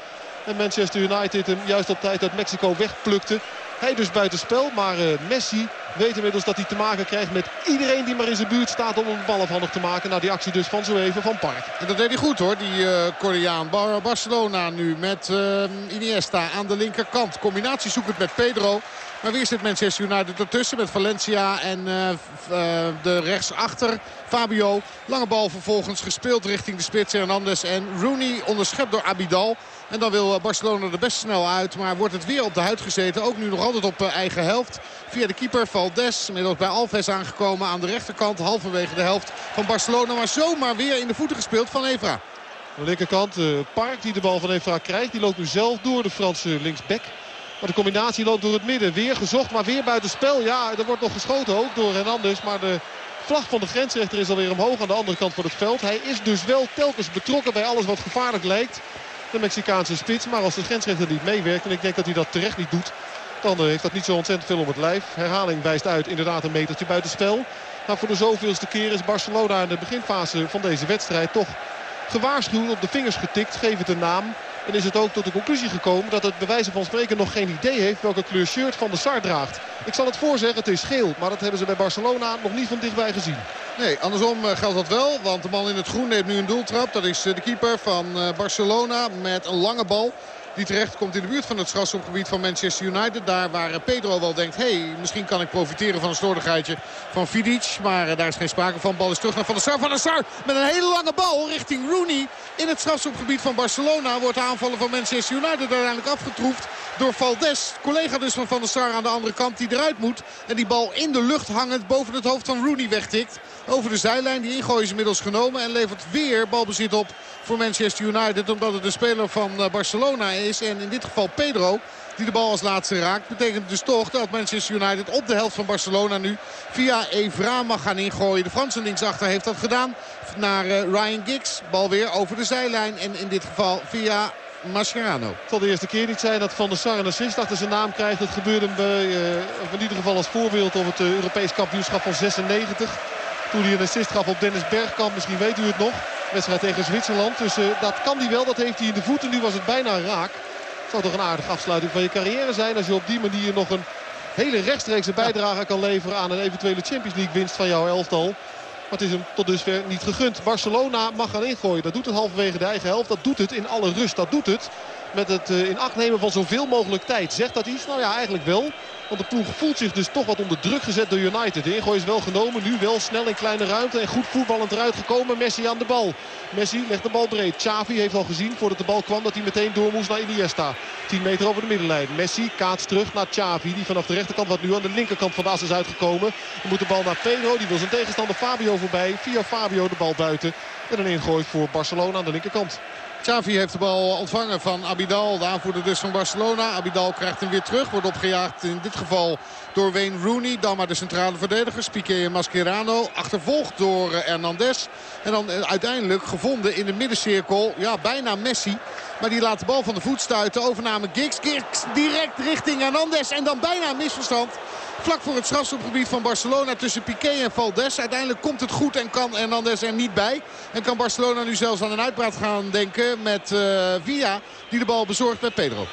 En Manchester United hem juist op tijd uit Mexico wegplukte. Hij dus buitenspel, maar uh, Messi weet inmiddels dat hij te maken krijgt met iedereen die maar in zijn buurt staat om een bal afhandig te maken. Na die actie dus van zo even van Park. En dat deed hij goed hoor, die uh, Koreaan. Bar Barcelona nu met uh, Iniesta aan de linkerkant. Combinatie zoekend met Pedro. Maar weer zit Manchester United ertussen met Valencia en uh, de rechtsachter Fabio. Lange bal vervolgens gespeeld richting de spits Hernandez en Rooney onderschept door Abidal. En dan wil Barcelona er best snel uit. Maar wordt het weer op de huid gezeten. Ook nu nog altijd op eigen helft. Via de keeper Valdes. Inmiddels bij Alves aangekomen aan de rechterkant. Halverwege de helft van Barcelona. Maar zomaar weer in de voeten gespeeld van Evra. Aan de linkerkant uh, Park die de bal van Evra krijgt. Die loopt nu zelf door de Franse linksback. Maar de combinatie loopt door het midden. Weer gezocht, maar weer buiten spel. Ja, er wordt nog geschoten ook door Hernandez. Maar de vlag van de grensrechter is alweer omhoog aan de andere kant van het veld. Hij is dus wel telkens betrokken bij alles wat gevaarlijk lijkt. De Mexicaanse spits. Maar als de grensrechter niet meewerkt, en ik denk dat hij dat terecht niet doet... dan heeft dat niet zo ontzettend veel om het lijf. Herhaling wijst uit inderdaad een metertje buiten spel. Maar voor de zoveelste keer is Barcelona in de beginfase van deze wedstrijd toch gewaarschuwd, op de vingers getikt. Geef het een naam. En is het ook tot de conclusie gekomen dat het bij wijze van spreken nog geen idee heeft welke kleur shirt Van de Sar draagt. Ik zal het voorzeggen, het is geel. Maar dat hebben ze bij Barcelona nog niet van dichtbij gezien. Nee, andersom geldt dat wel. Want de man in het groen neemt nu een doeltrap. Dat is de keeper van Barcelona met een lange bal. Die terecht komt in de buurt van het strafschopgebied van Manchester United. Daar waar Pedro wel denkt, hey, misschien kan ik profiteren van een slordigheidje van Vidic. Maar daar is geen sprake van. Bal is terug naar Van der Sar. Van der Sar met een hele lange bal richting Rooney. In het strafschopgebied van Barcelona wordt de aanvallen van Manchester United uiteindelijk afgetroefd door Valdes. Collega dus van Van der Sar aan de andere kant die eruit moet. En die bal in de lucht hangend boven het hoofd van Rooney wegtikt. Over de zijlijn. Die ingooi is inmiddels genomen. En levert weer balbezit op voor Manchester United. Omdat het de speler van Barcelona is. En in dit geval Pedro die de bal als laatste raakt. Betekent dus toch dat Manchester United op de helft van Barcelona nu via Evra mag gaan ingooien. De Franse linksachter heeft dat gedaan naar Ryan Giggs. Bal weer over de zijlijn en in dit geval via Mascherano. Het zal de eerste keer niet zijn dat Van der Sar een assist achter zijn naam krijgt. Het gebeurde bij, uh, in ieder geval als voorbeeld op het uh, Europees kampioenschap van 96. Toen hij een assist gaf op Dennis Bergkamp. Misschien weet u het nog. Wedstrijd tegen Zwitserland. Dus uh, dat kan hij wel. Dat heeft hij in de voeten. Nu was het bijna raak. Het zou toch een aardige afsluiting van je carrière zijn. Als je op die manier nog een hele rechtstreekse bijdrage kan leveren aan een eventuele Champions League winst van jouw elftal. Maar het is hem tot dusver niet gegund. Barcelona mag gaan ingooien. Dat doet het halverwege de eigen helft. Dat doet het in alle rust. Dat doet het met het uh, in acht nemen van zoveel mogelijk tijd. Zegt dat iets? Nou ja, eigenlijk wel. Want de ploeg voelt zich dus toch wat onder druk gezet door United. De ingooi is wel genomen. Nu wel snel in kleine ruimte. En goed voetballend eruit gekomen. Messi aan de bal. Messi legt de bal breed. Xavi heeft al gezien voordat de bal kwam dat hij meteen door moest naar Iniesta. 10 meter over de middenlijn. Messi kaats terug naar Xavi. Die vanaf de rechterkant wat nu aan de linkerkant van de as is uitgekomen. Dan moet de bal naar Pedro. Die wil zijn tegenstander Fabio voorbij. Via Fabio de bal buiten. En een ingooi voor Barcelona aan de linkerkant. Xavi heeft de bal ontvangen van Abidal. De aanvoerder dus van Barcelona. Abidal krijgt hem weer terug. Wordt opgejaagd in dit geval door Wayne Rooney. Dan maar de centrale verdedigers. Piqué en Mascherano. Achtervolgd door Hernandez. En dan uiteindelijk gevonden in de middencirkel. Ja, bijna Messi. Maar die laat de bal van de voet stuiten. Overname Giggs. Giggs direct richting Hernandez. En dan bijna een misverstand. Vlak voor het strafschopgebied van Barcelona tussen Piqué en Valdes. Uiteindelijk komt het goed en kan Hernandez er niet bij. En kan Barcelona nu zelfs aan een uitbraak gaan denken met uh, Villa. Die de bal bezorgt met Pedro.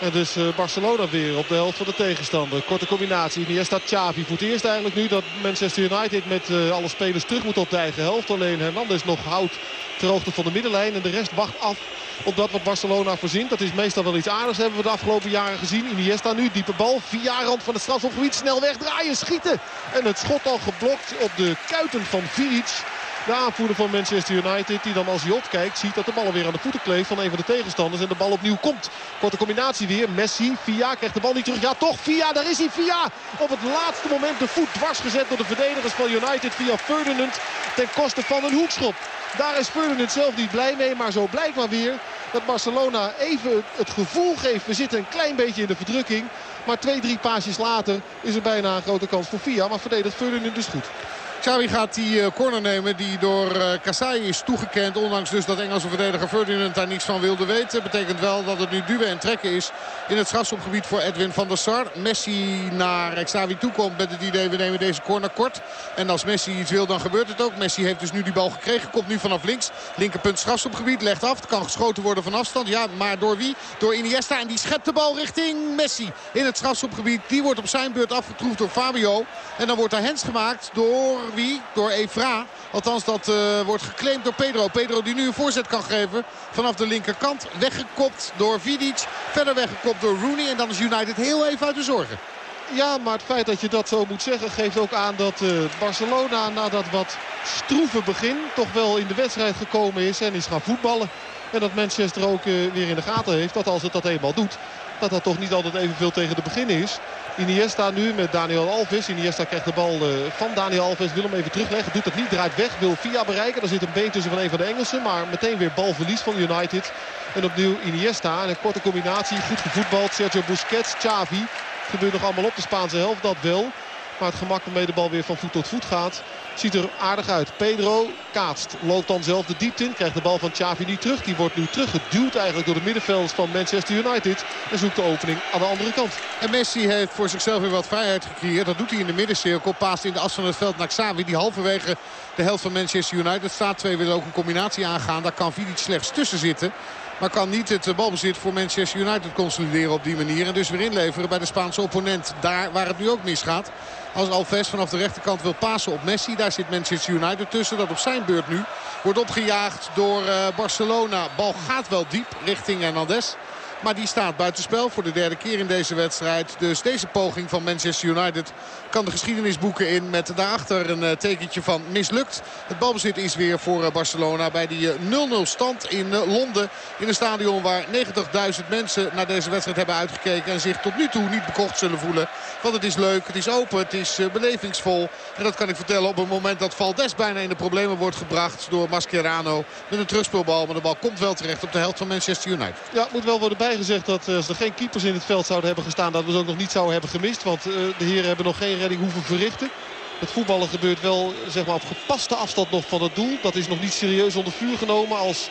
En dus uh, Barcelona weer op de helft van de tegenstander. Korte combinatie. Iniesta Xavi. Voor het eerst eigenlijk nu dat Manchester United met uh, alle spelers terug moet op de eigen helft. Alleen Hernandez nog houdt ter hoogte van de middenlijn. En de rest wacht af op dat wat Barcelona verzint. Dat is meestal wel iets aardigs. Hebben we de afgelopen jaren gezien. Iniesta nu, diepe bal. Via rand van het strafschopgebied. Snel wegdraaien, schieten. En het schot al geblokt op de kuiten van Vidic. De aanvoerder van Manchester United die dan als hij opkijkt ziet dat de bal alweer aan de voeten kleeft van een van de tegenstanders. En de bal opnieuw komt. Korte combinatie weer. Messi, Via krijgt de bal niet terug. Ja toch, Via, daar is hij. Via op het laatste moment de voet dwars gezet door de verdedigers van United via Ferdinand. Ten koste van een hoekschop. Daar is Ferdinand zelf niet blij mee. Maar zo blijkt maar weer dat Barcelona even het gevoel geeft. We zitten een klein beetje in de verdrukking. Maar twee, drie paasjes later is er bijna een grote kans voor Via. Maar verdedigt Ferdinand dus goed. Xavi gaat die eh, corner nemen die door uh, Kasai is toegekend. Ondanks dus dat Engelse verdediger Ferdinand daar niets van wilde weten. Betekent wel dat het nu duwen en trekken is in het strafschopgebied voor Edwin van der Sar. Messi naar Xavi toekomt met het idee we nemen deze corner kort. En als Messi iets wil dan gebeurt het ook. Messi heeft dus nu die bal gekregen. Komt nu vanaf links. Linkerpunt strafschopgebied. Legt af. Het kan geschoten worden van afstand. Ja, maar door wie? Door Iniesta. En die schept de bal richting Messi in het strafschopgebied. Die wordt op zijn beurt afgetroefd door Fabio. En dan wordt er hens gemaakt door Door Evra. Althans, dat uh, wordt geclaimd door Pedro. Pedro die nu een voorzet kan geven vanaf de linkerkant. Weggekopt door Vidic. Verder weggekopt door Rooney. En dan is United heel even uit de zorgen. Ja, maar het feit dat je dat zo moet zeggen geeft ook aan dat uh, Barcelona na dat wat stroeve begin toch wel in de wedstrijd gekomen is en is gaan voetballen. En dat Manchester ook uh, weer in de gaten heeft dat als het dat eenmaal doet, dat dat toch niet altijd evenveel tegen de begin is. Iniesta nu met Daniel Alves. Iniesta krijgt de bal uh, van Daniel Alves. Wil hem even terugleggen. Doet dat niet. Draait weg. Wil Via bereiken. Er zit een been tussen van een van de Engelsen. Maar meteen weer balverlies van United. En opnieuw Iniesta. En een korte combinatie. Goed gevoetbald. Sergio Busquets. Xavi. Gebeurt nog allemaal op de Spaanse helft. Dat wel. Maar het gemak waarmee de bal weer van voet tot voet gaat. Ziet er aardig uit. Pedro kaatst. Loopt dan zelf de diepte in. Krijgt de bal van Xavi niet terug. Die wordt nu teruggeduwd eigenlijk door de middenvelders van Manchester United. En zoekt de opening aan de andere kant. En Messi heeft voor zichzelf weer wat vrijheid gecreëerd. Dat doet hij in de middencirkel. Paast in de as van het veld naar Xavi. Die halverwege de helft van Manchester United staat. Twee willen ook een combinatie aangaan. Daar kan Vidic slechts tussen zitten. Maar kan niet het balbezit voor Manchester United consolideren op die manier. En dus weer inleveren bij de Spaanse opponent. Daar waar het nu ook misgaat. Als Alves vanaf de rechterkant wil pasen op Messi. Daar zit Manchester United tussen. Dat op zijn beurt nu wordt opgejaagd door uh, Barcelona. Bal gaat wel diep richting Hernandez. Maar die staat buitenspel voor de derde keer in deze wedstrijd. Dus deze poging van Manchester United kan de geschiedenis boeken in. Met daarachter een tekentje van mislukt. Het balbezit is weer voor Barcelona bij die 0-0 stand in Londen. In een stadion waar 90.000 mensen naar deze wedstrijd hebben uitgekeken. En zich tot nu toe niet bekocht zullen voelen. Want het is leuk, het is open, het is belevingsvol. En dat kan ik vertellen op het moment dat Valdes bijna in de problemen wordt gebracht door Mascherano. Met een terugspeelbal. Maar de bal komt wel terecht op de helft van Manchester United. Ja, moet wel worden bijgezegd dat als er geen keepers in het veld zouden hebben gestaan... dat we ze ook nog niet zouden hebben gemist. Want uh, de heren hebben nog geen redding hoeven verrichten. Het voetballen gebeurt wel zeg maar, op gepaste afstand nog van het doel. Dat is nog niet serieus onder vuur genomen als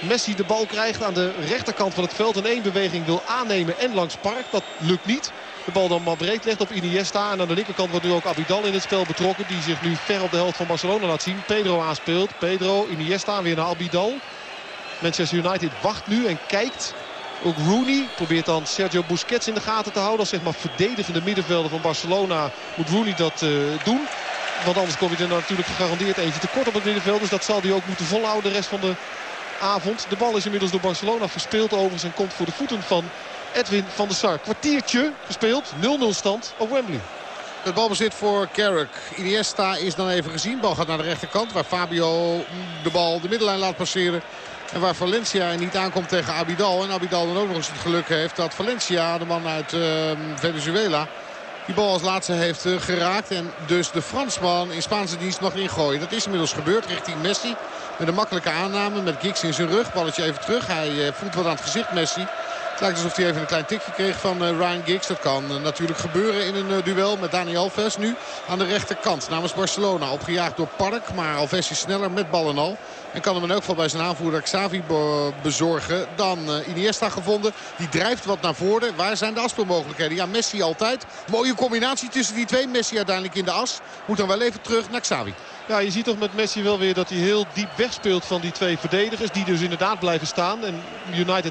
Messi de bal krijgt aan de rechterkant van het veld. En één beweging wil aannemen en langs Park. Dat lukt niet. De bal dan maar breed legt op Iniesta. En aan de linkerkant wordt nu ook Abidal in het spel betrokken. Die zich nu ver op de helft van Barcelona laat zien. Pedro aanspeelt. Pedro, Iniesta weer naar Abidal. Manchester United wacht nu en kijkt. Ook Rooney probeert dan Sergio Busquets in de gaten te houden. Als zeg maar verdedigende middenvelder van Barcelona moet Rooney dat uh, doen. Want anders kom je er natuurlijk gegarandeerd eentje tekort op het middenveld. Dus dat zal hij ook moeten volhouden de rest van de avond. De bal is inmiddels door Barcelona verspeeld overigens en komt voor de voeten van Edwin van der Sar. Kwartiertje gespeeld, 0-0 stand op Wembley. Het balbezit voor Carrick. Iniesta is dan even gezien. Bal gaat naar de rechterkant waar Fabio de bal de middenlijn laat passeren. En waar Valencia niet aankomt tegen Abidal. En Abidal dan ook nog eens het geluk heeft dat Valencia, de man uit uh, Venezuela... die bal als laatste heeft uh, geraakt. En dus de Fransman in Spaanse dienst mag ingooien. Dat is inmiddels gebeurd richting Messi. Met een makkelijke aanname met Giggs in zijn rug. Balletje even terug. Hij uh, voelt wat aan het gezicht Messi. Het lijkt alsof hij even een klein tikje kreeg van uh, Ryan Giggs. Dat kan natuurlijk gebeuren in een duel met Dani Alves nu aan de rechterkant. Namens Barcelona opgejaagd door Park. Maar Alves is sneller met bal en al. En kan hem in elk geval bij zijn aanvoerder Xavi be bezorgen. Dan Iniesta gevonden. Die drijft wat naar voren. Waar zijn de afspeelmogelijkheden? Ja, Messi altijd. Mooie combinatie tussen die twee. Messi uiteindelijk in de as. Moet dan wel even terug naar Xavi. Ja, je ziet toch met Messi wel weer dat hij heel diep wegspeelt van die twee verdedigers. Die dus inderdaad blijven staan. En United